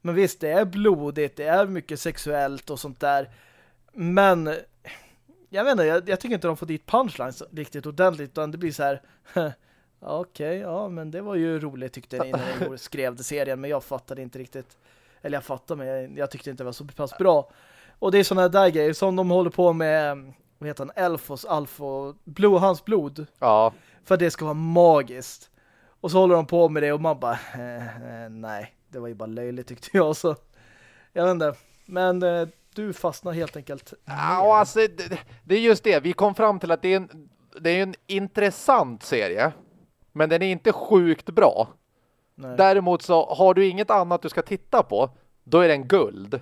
Men visst, det är blodigt, det är mycket sexuellt och sånt där. Men jag vet inte, jag, jag tycker inte de får dit punchlines riktigt ordentligt utan det blir så här okej, okay, ja men det var ju roligt tyckte ni när ni skrev serien men jag fattade inte riktigt eller jag fattar men jag, jag tyckte inte det var så pass bra. Och det är sådana där grejer som de håller på med vad heter han? Elfos, Alfo, blod, hans blod. Ja. För att det ska vara magiskt. Och så håller de på med det och man bara, eh, nej, det var ju bara löjligt tyckte jag. Så jag vet inte. Men eh, du fastnar helt enkelt. Ja, alltså, det, det, är just det. Vi kom fram till att det är en, det är en intressant serie. Men den är inte sjukt bra. Nej. Däremot så har du inget annat du ska titta på, då är den guld.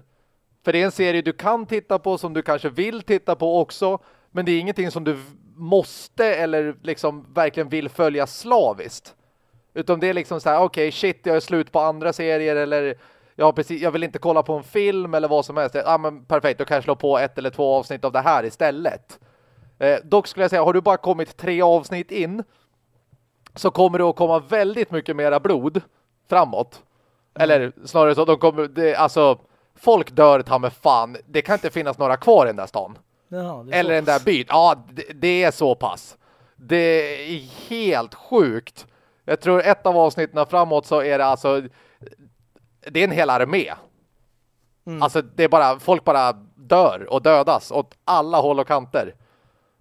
För det är en serie du kan titta på som du kanske vill titta på också. Men det är ingenting som du måste eller liksom verkligen vill följa slaviskt. Utan det är liksom så här, okej, okay, shit, jag är slut på andra serier eller jag, precis, jag vill inte kolla på en film eller vad som helst. Ja, men perfekt, då kan jag slå på ett eller två avsnitt av det här istället. Eh, dock skulle jag säga, har du bara kommit tre avsnitt in så kommer det att komma väldigt mycket mera blod framåt. Mm. Eller snarare så, de kommer, det, alltså folk dör ta med fan. Det kan inte finnas några kvar i den där stan. Ja, Eller den där byn. Ja, det, det, är så pass. Det är helt sjukt. Jag tror ett av avsnitten framåt så är det alltså det är en hel armé. Mm. Alltså det är bara, folk bara dör och dödas åt alla håll och kanter.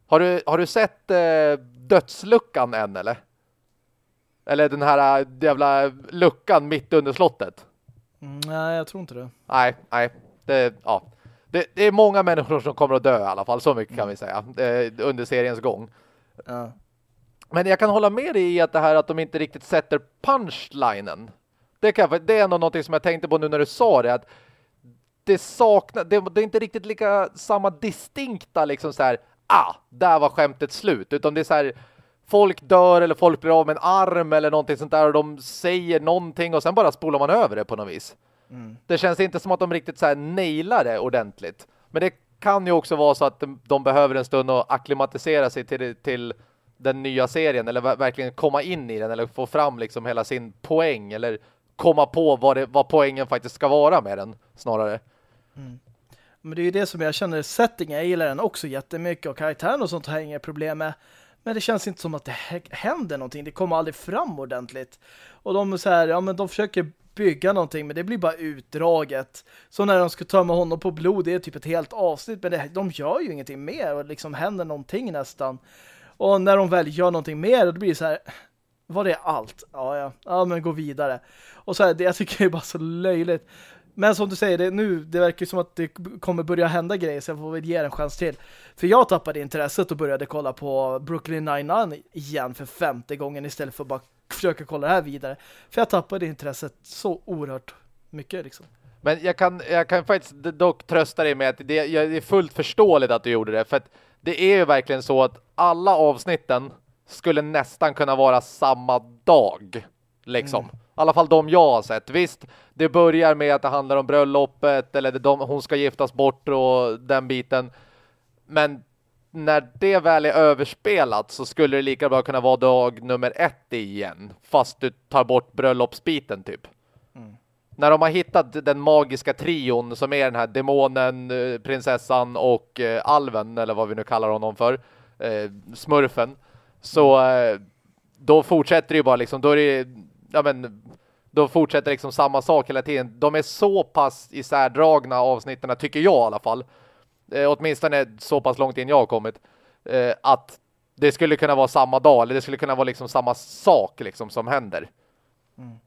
Har du, har du sett eh, dödsluckan än eller? Eller den här äh, jävla luckan mitt under slottet. Mm, nej, jag tror inte det. Nej, nej. Det, ja. det, det, är många människor som kommer att dö i alla fall. Så mycket kan vi säga. Eh, under seriens gång. Ja. Men jag kan hålla med dig i att det här att de inte riktigt sätter punchlinen. Det, kan, det är ändå någonting som jag tänkte på nu när du sa det. Att det saknar, det, det är inte riktigt lika samma distinkta liksom så här, ah, där var skämtet slut. Utan det är så här, folk dör eller folk blir av med en arm eller någonting sånt där och de säger någonting och sen bara spolar man över det på något vis. Mm. Det känns inte som att de riktigt så här nailar det ordentligt. Men det kan ju också vara så att de, de behöver en stund att akklimatisera sig till, till den nya serien eller verkligen komma in i den eller få fram liksom hela sin poäng eller komma på vad, det, vad poängen faktiskt ska vara med den snarare. Mm. Men det är ju det som jag känner settingen, jag gillar den också jättemycket och karaktären och sånt har jag inga problem med. Men det känns inte som att det händer någonting. Det kommer aldrig fram ordentligt. Och de så här, ja men de försöker bygga någonting men det blir bara utdraget. Så när de ska tömma honom på blod det är typ ett helt avsnitt men det, de gör ju ingenting mer och liksom händer någonting nästan. Och när de väl gör någonting mer då blir det så här var det allt? Ja, ja. Ja, men gå vidare. Och så här, det jag tycker det är bara så löjligt. Men som du säger, det, nu det verkar som att det kommer börja hända grejer så jag får väl ge en chans till. För jag tappade intresset och började kolla på Brooklyn Nine-Nine igen för femte gången istället för att bara försöka kolla det här vidare. För jag tappade intresset så oerhört mycket liksom. Men jag kan, jag kan faktiskt dock trösta dig med att det, det är fullt förståeligt att du gjorde det. För att det är ju verkligen så att alla avsnitten skulle nästan kunna vara samma dag. Liksom. Mm. I alla fall de jag har sett. Visst, det börjar med att det handlar om bröllopet eller de, hon ska giftas bort och den biten. Men när det väl är överspelat så skulle det lika bra kunna vara dag nummer ett igen. Fast du tar bort bröllopsbiten typ. Mm. när de har hittat den magiska trion som är den här demonen, eh, prinsessan och eh, alven, eller vad vi nu kallar honom för, eh, smurfen, så eh, då fortsätter det ju bara liksom, då är det ja men då fortsätter liksom samma sak hela tiden. De är så pass isärdragna avsnitten, tycker jag i alla fall. Eh, åtminstone så pass långt in jag har kommit. Eh, att det skulle kunna vara samma dag, eller det skulle kunna vara liksom samma sak liksom som händer. Mm.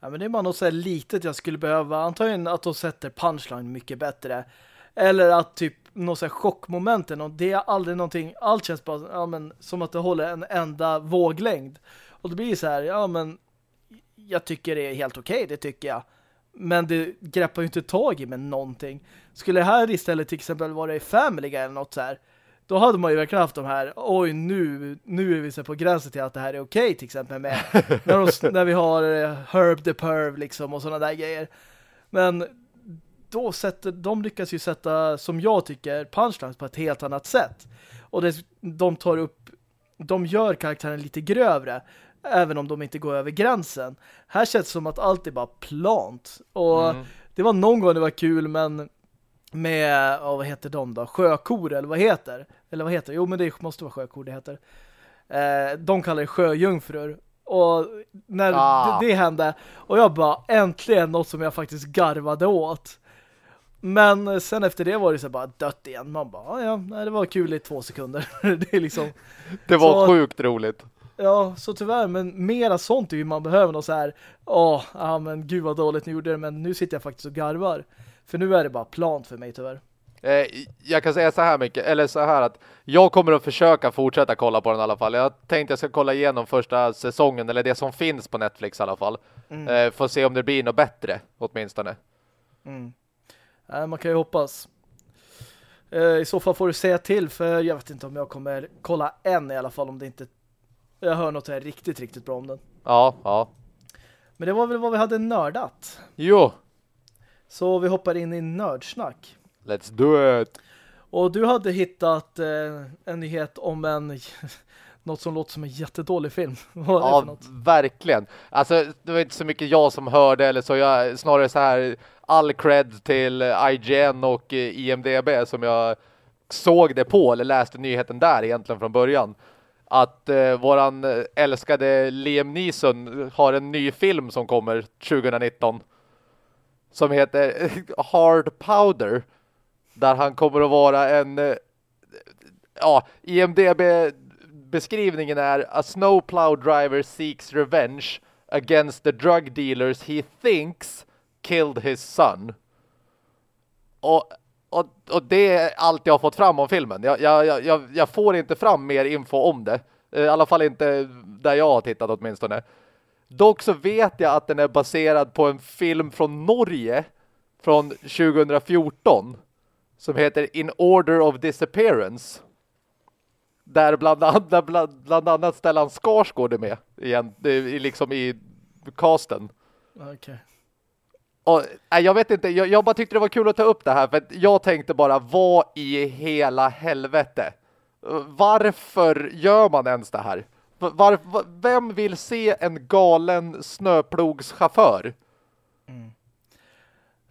Ja, men det är bara något så här litet jag skulle behöva. Antagligen att de sätter punchline mycket bättre. Eller att typ något så här chockmomenten. Och det är aldrig någonting, allt känns bara ja, men, som att det håller en enda våglängd. Och det blir så här, ja men jag tycker det är helt okej, okay, det tycker jag. Men det greppar ju inte tag i med någonting. Skulle det här istället till exempel vara i Family eller något så här, då hade man ju verkligen haft de här, oj nu, nu är vi så på gränsen till att det här är okej okay, till exempel med när, de, när vi har eh, Herb the Perv liksom och sådana där grejer. Men då sätter, de lyckas ju sätta, som jag tycker, punchlines på ett helt annat sätt. Och det, de tar upp, de gör karaktären lite grövre även om de inte går över gränsen. Här känns det som att allt är bara plant. Och mm. det var någon gång det var kul, men med, oh, vad heter de då? Sjökor, eller vad heter? Eller vad heter? Jo, men det måste vara sjökor det heter. Eh, de kallar det sjöjungfrur. Och när ah. det, det hände, och jag bara, äntligen något som jag faktiskt garvade åt. Men sen efter det var det så bara dött igen. Man bara, ja, det var kul i två sekunder. det är liksom... Det var så, sjukt roligt. Ja, så tyvärr, men mera sånt är ju man behöver något så här, åh, ja men gud vad dåligt ni gjorde det, men nu sitter jag faktiskt och garvar. För nu är det bara plant för mig tyvärr. Eh, jag kan säga så här mycket, eller så här att jag kommer att försöka fortsätta kolla på den i alla fall. Jag tänkte jag ska kolla igenom första säsongen, eller det som finns på Netflix i alla fall. Mm. Eh, för att se om det blir något bättre, åtminstone. Mm. Eh, man kan ju hoppas. Eh, I så fall får du säga till, för jag vet inte om jag kommer kolla än i alla fall, om det inte jag hör något här riktigt, riktigt bra om den. Ja, ja. Men det var väl vad vi hade nördat. Jo. Så vi hoppar in i nördsnack. Let's do it. Och du hade hittat eh, en nyhet om en något som låter som en jättedålig film. Vad ja, verkligen. Alltså, det var inte så mycket jag som hörde eller så. Jag snarare så här all cred till eh, IGN och eh, IMDB som jag såg det på eller läste nyheten där egentligen från början. Att eh, våran eh, älskade Liam Neeson har en ny film som kommer 2019 som heter Hard Powder. Där han kommer att vara en eh, ja, IMDB beskrivningen är A snowplow driver seeks revenge against the drug dealers he thinks killed his son. Och och, och det är allt jag har fått fram om filmen. Jag, jag, jag, jag får inte fram mer info om det. Eh, I alla fall inte där jag har tittat åtminstone. Dock så vet jag att den är baserad på en film från Norge från 2014 som heter In Order of Disappearance. Där bland, annat, bland, bland annat Stellan Skarsgård är med igen, eh, liksom i casten. Okej. Okay. Och, nej, jag vet inte, jag, jag, bara tyckte det var kul att ta upp det här för jag tänkte bara, vad i hela helvete? Varför gör man ens det här? Var, var, vem vill se en galen snöplogschaufför? Mm.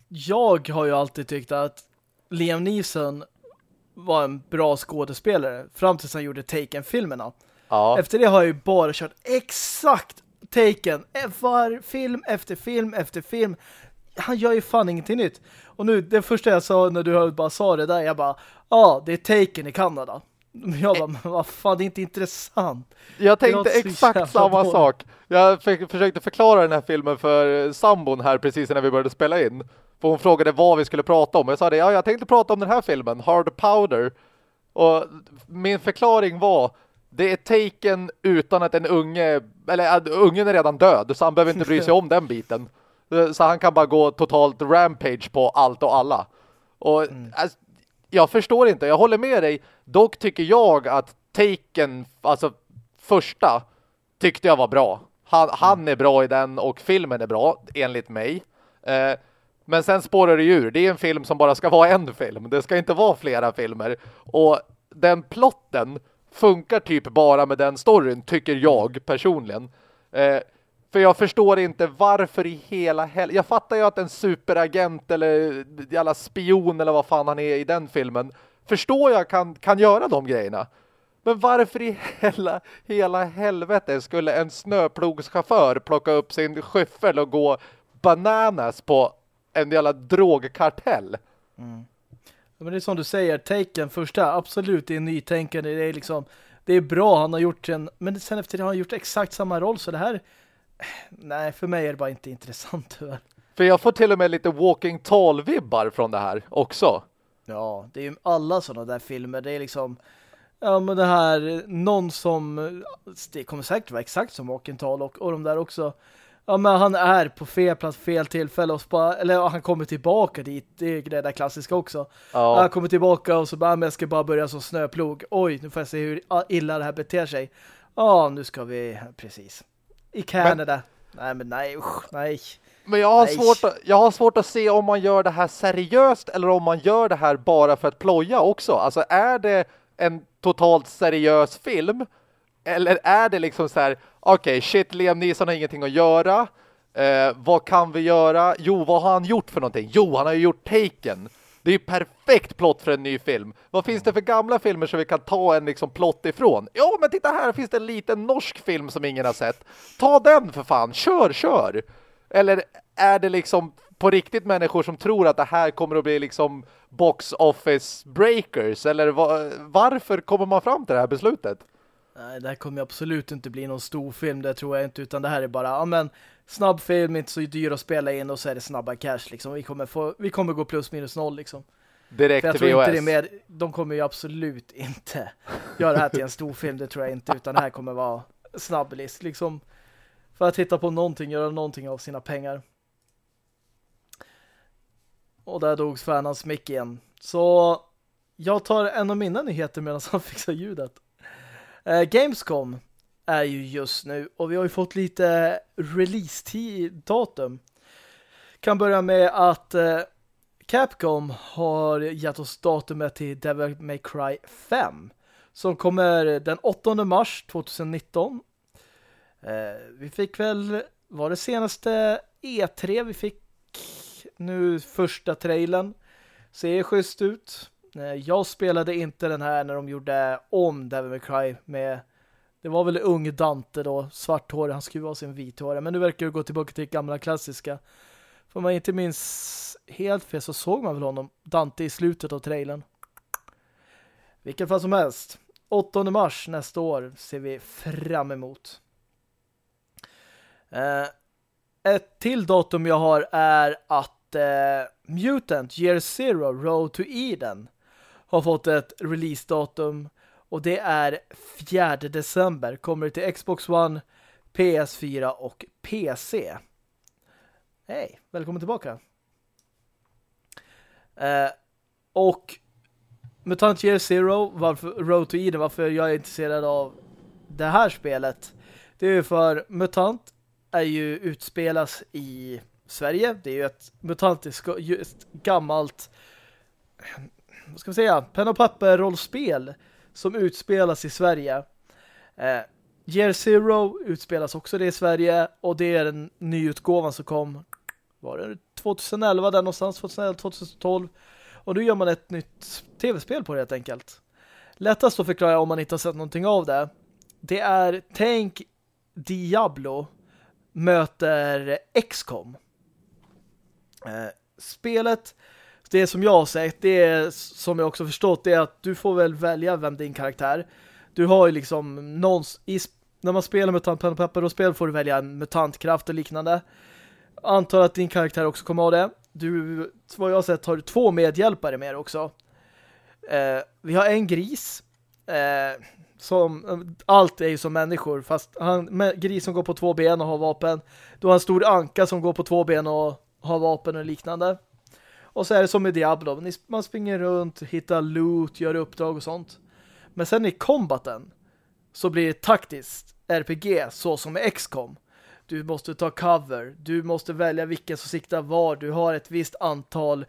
Jag har ju alltid tyckt att Liam Neeson var en bra skådespelare fram tills han gjorde Taken-filmerna. Ja. Efter det har jag ju bara kört exakt Taken. Var film efter film efter film han gör ju fan ingenting nytt. Och nu, det första jag sa när du bara sa det där, jag bara, ja, ah, det är Taken i Kanada. Jag bara, men vad fan, det är inte intressant. Jag tänkte exakt samma sak. Jag försökte förklara den här filmen för sambon här precis när vi började spela in. För hon frågade vad vi skulle prata om. Jag sa det, ja jag tänkte prata om den här filmen, Hard Powder. Och min förklaring var, det är Taken utan att en unge, eller ungen är redan död så han behöver inte bry sig om den biten. Så han kan bara gå totalt rampage på allt och alla. Och mm. alltså, jag förstår inte, jag håller med dig. Dock tycker jag att Taken, alltså första, tyckte jag var bra. Han, mm. han är bra i den och filmen är bra, enligt mig. Eh, men sen spårar det ur. Det är en film som bara ska vara en film. Det ska inte vara flera filmer. Och den plotten funkar typ bara med den storyn, tycker jag personligen. Eh, för jag förstår inte varför i hela helvete. Jag fattar ju att en superagent eller jävla spion eller vad fan han är i den filmen. Förstår jag kan, kan göra de grejerna. Men varför i hela, hela helvete skulle en snöplogschaufför plocka upp sin skyffel och gå bananas på en jävla drogkartell? Mm. Men det är som du säger, Taken första, absolut det är nytänkande, det är liksom det är bra, han har gjort en men sen efter det har han gjort exakt samma roll så det här nej, för mig är det bara inte intressant tyvärr. För jag får till och med lite Walking Tall-vibbar från det här också. Ja, det är ju alla sådana där filmer, det är liksom ja men det här, någon som det kommer säkert vara exakt som Walking Tall och, och de där också Ja, men han är på fel plats, fel tillfälle och bara, eller han kommer tillbaka dit. Det är det där klassiska också. Ja. Han kommer tillbaka och så bara, men jag ska bara börja som snöplog. Oj, nu får jag se hur illa det här beter sig. Ja, nu ska vi, precis. I Canada. Men, nej, men nej, usch, nej. Men jag har, svårt att, jag har svårt att se om man gör det här seriöst eller om man gör det här bara för att ploja också. Alltså är det en totalt seriös film eller är det liksom så här, okej, okay, shit, Liam Neeson har ingenting att göra. Eh, vad kan vi göra? Jo, vad har han gjort för någonting? Jo, han har ju gjort Taken. Det är ju perfekt plott för en ny film. Vad finns det för gamla filmer som vi kan ta en liksom plott ifrån? Ja, men titta här finns det en liten norsk film som ingen har sett. Ta den för fan, kör, kör! Eller är det liksom på riktigt människor som tror att det här kommer att bli liksom box office breakers? Eller va varför kommer man fram till det här beslutet? Nej, det här kommer absolut inte bli någon stor film, det tror jag inte, utan det här är bara, ja men snabb film, inte så dyr att spela in och så är det snabba cash liksom. Vi kommer, få, vi kommer gå plus minus noll liksom. Direkt För jag tror inte det mer, de kommer ju absolut inte göra det här till en stor film, det tror jag inte, utan det här kommer vara snabblist liksom. För att hitta på någonting, göra någonting av sina pengar. Och där dog Svärnans mick igen. Så jag tar en av mina nyheter medan han fixar ljudet. Eh, Gamescom är ju just nu och vi har ju fått lite release-datum. Kan börja med att eh, Capcom har gett oss datumet till Devil May Cry 5 som kommer den 8 mars 2019. Eh, vi fick väl, var det senaste E3 vi fick nu första trailern. Ser schysst ut. Eh, jag spelade inte den här när de gjorde om Devil May Cry med det var väl ung Dante då, svarthårig, han skulle vara sin vithårig, men nu verkar det gå tillbaka till gamla klassiska. För man inte minns helt fel så såg man väl honom, Dante i slutet av trailern. Vilket fall som helst. 8 mars nästa år ser vi fram emot. Eh, ett till datum jag har är att eh, Mutant Year Zero Road to Eden har fått ett release-datum och det är 4 december. Kommer det till Xbox One, PS4 och PC. Hej, välkommen tillbaka. Eh, och Mutant Year Zero, varför, Road to Eden, varför jag är intresserad av det här spelet. Det är ju för Mutant är ju utspelas i Sverige. Det är ju ett mutantiskt gammalt vad ska vi säga, pen och papper rollspel som utspelas i Sverige. Eh, Year Zero utspelas också det i Sverige och det är den nyutgåvan som kom var det 2011 där någonstans, 2011, 2012 och då gör man ett nytt tv-spel på det helt enkelt. Lättast att förklara om man inte har sett någonting av det. Det är Tänk Diablo möter XCOM. Eh, spelet det som jag har sett, det är som jag också förstått, det är att du får väl välja vem din karaktär. Du har ju liksom någon, i, när man spelar mutant pen och papper och spel får du välja en mutantkraft och liknande. Antar att din karaktär också kommer ha det. Du, vad jag har sett har du två medhjälpare med också. Eh, vi har en gris. Eh, som, eh, allt är ju som människor, fast han, gris som går på två ben och har vapen. Du har en stor anka som går på två ben och har vapen och liknande. Och så är det som i Diablo. Man springer runt, hittar loot, gör uppdrag och sånt. Men sen i combaten så blir det taktiskt RPG så som i XCOM. Du måste ta cover. Du måste välja vilken som siktar var. Du har ett visst antal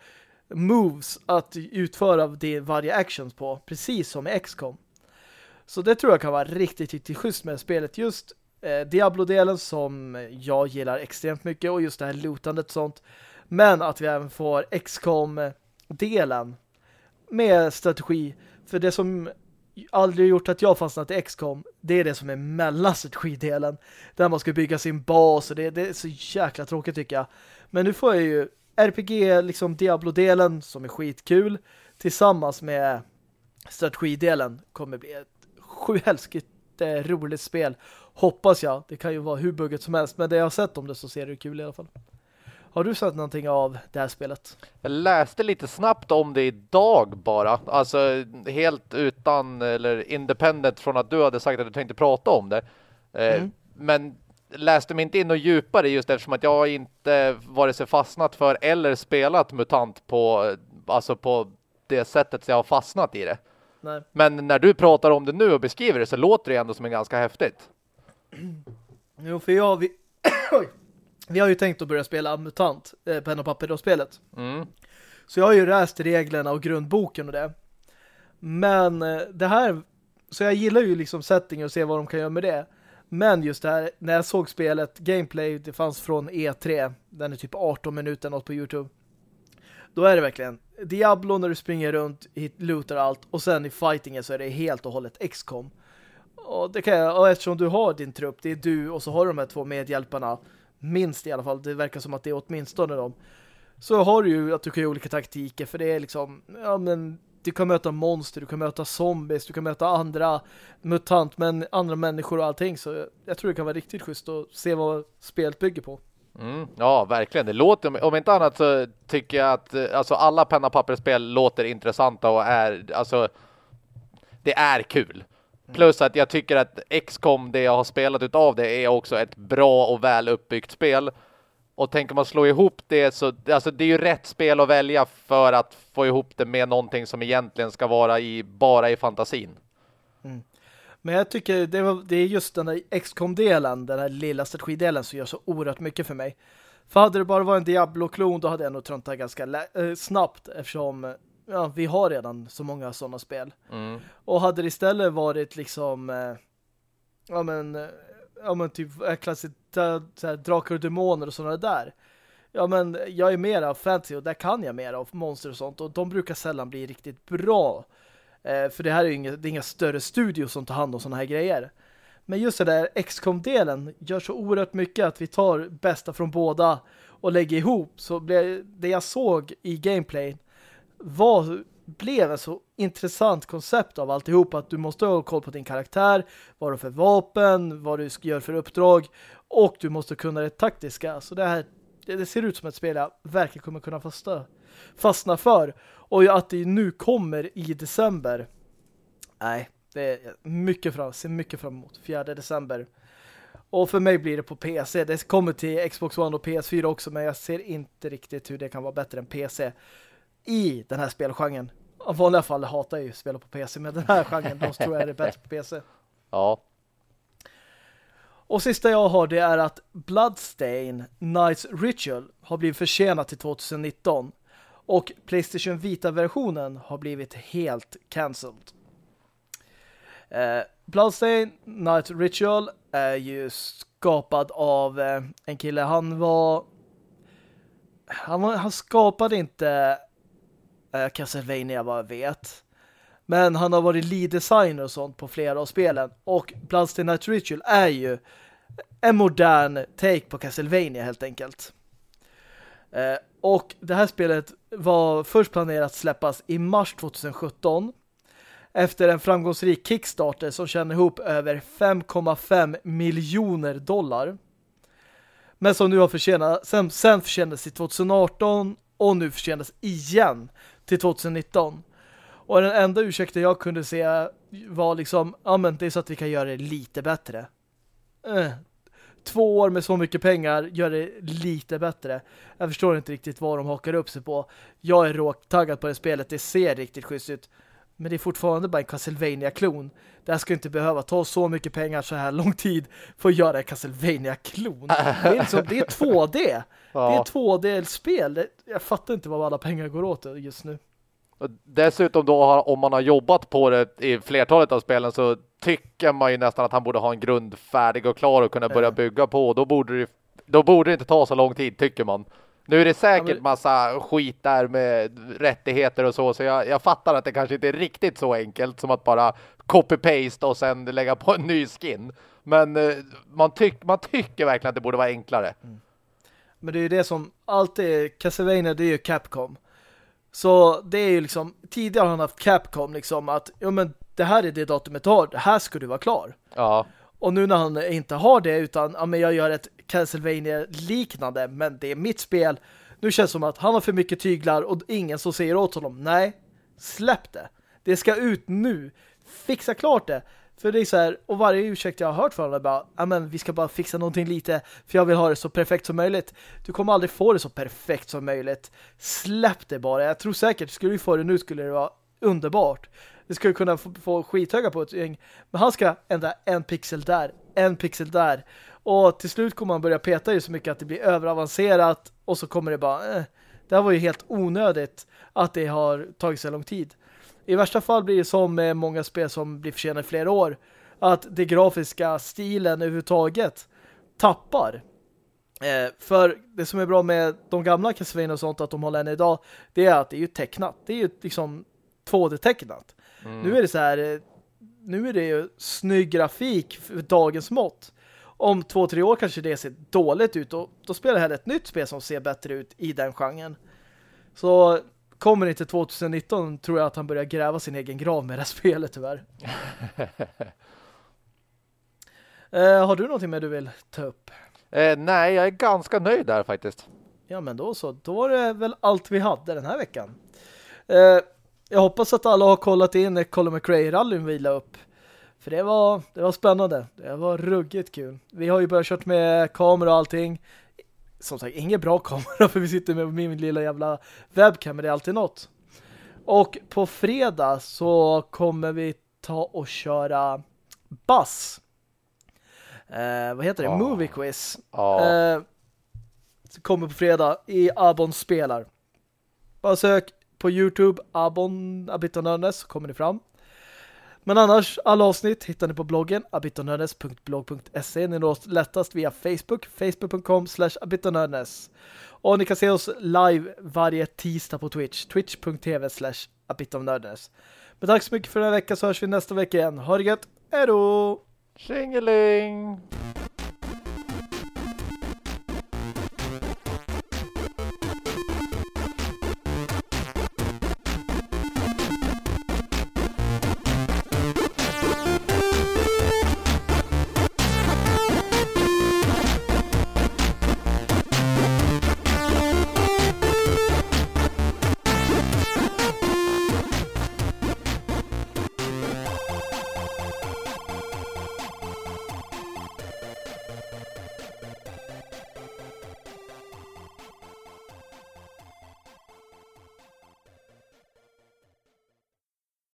moves att utföra det varje actions på. Precis som i XCOM. Så det tror jag kan vara riktigt, riktigt schysst med spelet. Just eh, Diablo-delen som jag gillar extremt mycket och just det här lootandet och sånt. Men att vi även får XCOM-delen med strategi. För det som aldrig gjort att jag fastnat i XCOM, det är det som är mellan strategidelen. Där man ska bygga sin bas och det, det är så jäkla tråkigt tycker jag. Men nu får jag ju RPG, liksom Diablo-delen som är skitkul tillsammans med strategidelen kommer bli ett sjuhelskigt eh, roligt spel. Hoppas jag. Det kan ju vara hur bugget som helst. Men det jag har sett om det så ser det kul i alla fall. Har du sett någonting av det här spelet? Jag läste lite snabbt om det idag bara. Alltså helt utan eller independent från att du hade sagt att du tänkte prata om det. Eh, mm. Men läste mig inte in och djupare just eftersom att jag inte vare sig fastnat för eller spelat MUTANT på, alltså på det sättet jag har fastnat i det. Nej. Men när du pratar om det nu och beskriver det så låter det ändå som en ganska häftigt. Jo, för jag... Vi, vi har ju tänkt att börja spela MUTANT, eh, penna och papper och spelet. Mm. Så jag har ju läst reglerna och grundboken och det. Men eh, det här... Så jag gillar ju liksom settingen och se vad de kan göra med det. Men just det här, när jag såg spelet, gameplay, det fanns från E3. Den är typ 18 minuter något på Youtube. Då är det verkligen Diablo när du springer runt, hit, lootar allt och sen i fightingen så är det helt och hållet XCOM. Och, det kan jag, och eftersom du har din trupp, det är du och så har du de här två medhjälparna, minst i alla fall, det verkar som att det är åtminstone dem. Så har du ju att du kan göra olika taktiker för det är liksom, ja men du kan möta monster, du kan möta zombies, du kan möta andra mutant, men andra människor och allting. Så jag tror det kan vara riktigt schysst att se vad spelet bygger på. Mm, ja, verkligen. Det låter, om inte annat så tycker jag att eh, alltså, alla penna pappersspel låter intressanta och är, alltså, det är kul. Mm. Plus att jag tycker att XCOM, det jag har spelat utav det, är också ett bra och väl uppbyggt spel. Och tänker man slå ihop det så, alltså det är ju rätt spel att välja för att få ihop det med någonting som egentligen ska vara i, bara i fantasin. Mm. Men jag tycker det, var, det är just den där XCOM-delen, den här lilla strategidelen som gör så oerhört mycket för mig. För hade det bara varit en Diablo-klon då hade jag nog tröntat ganska äh, snabbt eftersom ja, vi har redan så många sådana spel. Mm. Och hade det istället varit liksom äh, ja men äh, ja men typ klassiskt drakar och demoner och sådana där. Ja men jag är mera fantasy och där kan jag mer av monster och sånt och de brukar sällan bli riktigt bra Eh, för det här är ju inga, är inga större studios som tar hand om sådana här grejer. Men just det där XCOM-delen gör så oerhört mycket att vi tar bästa från båda och lägger ihop. Så det jag såg i gameplay var, blev ett så intressant koncept av alltihop. Att du måste ha koll på din karaktär, vad du för vapen, vad du gör för uppdrag och du måste kunna det taktiska. Så det här det, ser ut som ett spel jag verkligen kommer kunna fasta, fastna för. Och att det nu kommer i december. Nej, det är mycket fram, ser mycket fram emot. 4 december. Och för mig blir det på PC. Det kommer till Xbox One och PS4 också, men jag ser inte riktigt hur det kan vara bättre än PC i den här spelgenren. I vanliga fall hatar jag ju spela på PC, men den här genren då tror jag är det bättre på PC. Ja. Och sista jag har det är att Bloodstain Nights Ritual har blivit försenat till 2019 och Playstation Vita-versionen har blivit helt cancelled. Eh, Bloodstain Night Ritual är ju skapad av eh, en kille. Han var han, han skapade inte eh, Castlevania vad jag vet. Men han har varit lead designer och sånt på flera av spelen. Och Bloodstained Night Ritual är ju en modern take på Castlevania helt enkelt. Eh, och det här spelet var först planerat att släppas i mars 2017 efter en framgångsrik Kickstarter som tjänade ihop över 5,5 miljoner dollar. Men som nu har försenats. sen, sen försenades i 2018 och nu försenades igen till 2019. Och den enda ursäkten jag kunde se var liksom, ja men det är så att vi kan göra det lite bättre. Eh, två år med så mycket pengar gör det lite bättre. Jag förstår inte riktigt vad de hakar upp sig på. Jag är råtaggad på det spelet. Det ser riktigt schysst ut. Men det är fortfarande bara en Castlevania-klon. Det ska inte behöva ta så mycket pengar så här lång tid för att göra en Castlevania-klon. Det, är liksom, det är 2D. Ja. Det är 2D-spel. Jag fattar inte vad alla pengar går åt just nu. Dessutom då om man har jobbat på det i flertalet av spelen så tycker man ju nästan att han borde ha en grund färdig och klar och kunna börja bygga på. Då borde det, då borde det inte ta så lång tid tycker man. Nu är det säkert ja, men... massa skit där med rättigheter och så, så jag, jag fattar att det kanske inte är riktigt så enkelt som att bara copy-paste och sen lägga på en ny skin. Men eh, man, tyck, man tycker verkligen att det borde vara enklare. Mm. Men det är ju det som alltid, Castlevania det är ju Capcom. Så det är ju liksom, tidigare har han haft Capcom liksom att, ja men det här är det datumet du har, det här ska du vara klar. Ja. Och nu när han inte har det utan, ja men jag gör ett Castlevania liknande men det är mitt spel. Nu känns det som att han har för mycket tyglar och ingen som säger åt honom, nej, släpp det. Det ska ut nu. Fixa klart det. För det är så här, och varje ursäkt jag har hört från honom är bara, ja men vi ska bara fixa någonting lite för jag vill ha det så perfekt som möjligt. Du kommer aldrig få det så perfekt som möjligt. Släpp det bara. Jag tror säkert, skulle vi få det nu skulle det vara underbart. Vi skulle kunna få, få skithöga på ett gäng. Men han ska ändra en pixel där, en pixel där. Och till slut kommer man börja peta ju så mycket att det blir överavancerat och så kommer det bara, eh, det här var ju helt onödigt att det har tagit så lång tid. I värsta fall blir det som med många spel som blir försenade i flera år. Att det grafiska stilen överhuvudtaget tappar. Eh, för det som är bra med de gamla Castlevania och sånt att de håller än idag det är att det är ju tecknat. Det är ju liksom 2D-tecknat. Mm. Nu är det så här eh, nu är det ju snygg grafik för dagens mått. Om två, tre år kanske det ser dåligt ut och då spelar jag ett nytt spel som ser bättre ut i den genren. Så kommer inte 2019 tror jag att han börjar gräva sin egen grav med det här spelet tyvärr. eh, har du någonting med du vill ta upp? Eh, nej, jag är ganska nöjd där faktiskt. Ja, men då så. Då var det väl allt vi hade den här veckan. Eh, jag hoppas att alla har kollat in Colin McRae-rallyn vi la upp. För det var, det var spännande. Det var ruggigt kul. Vi har ju börjat kört med kamera och allting som sagt, ingen bra kamera för vi sitter med min lilla jävla webcam, men det är alltid något. Och på fredag så kommer vi ta och köra Bass. Eh, vad heter det? Oh. Movie Quiz. Oh. Eh, kommer på fredag i Abon spelar. Bara sök på Youtube Abon Abitonörnes så kommer ni fram. Men annars, alla avsnitt hittar ni på bloggen abitonörnes.blog.se. Ni når lättast via Facebook, facebook.com slash abitonörnes. Och ni kan se oss live varje tisdag på Twitch, twitch.tv slash abitonörnes. Men tack så mycket för den här veckan så hörs vi nästa vecka igen. Ha det gött, hejdå! Tjingeling!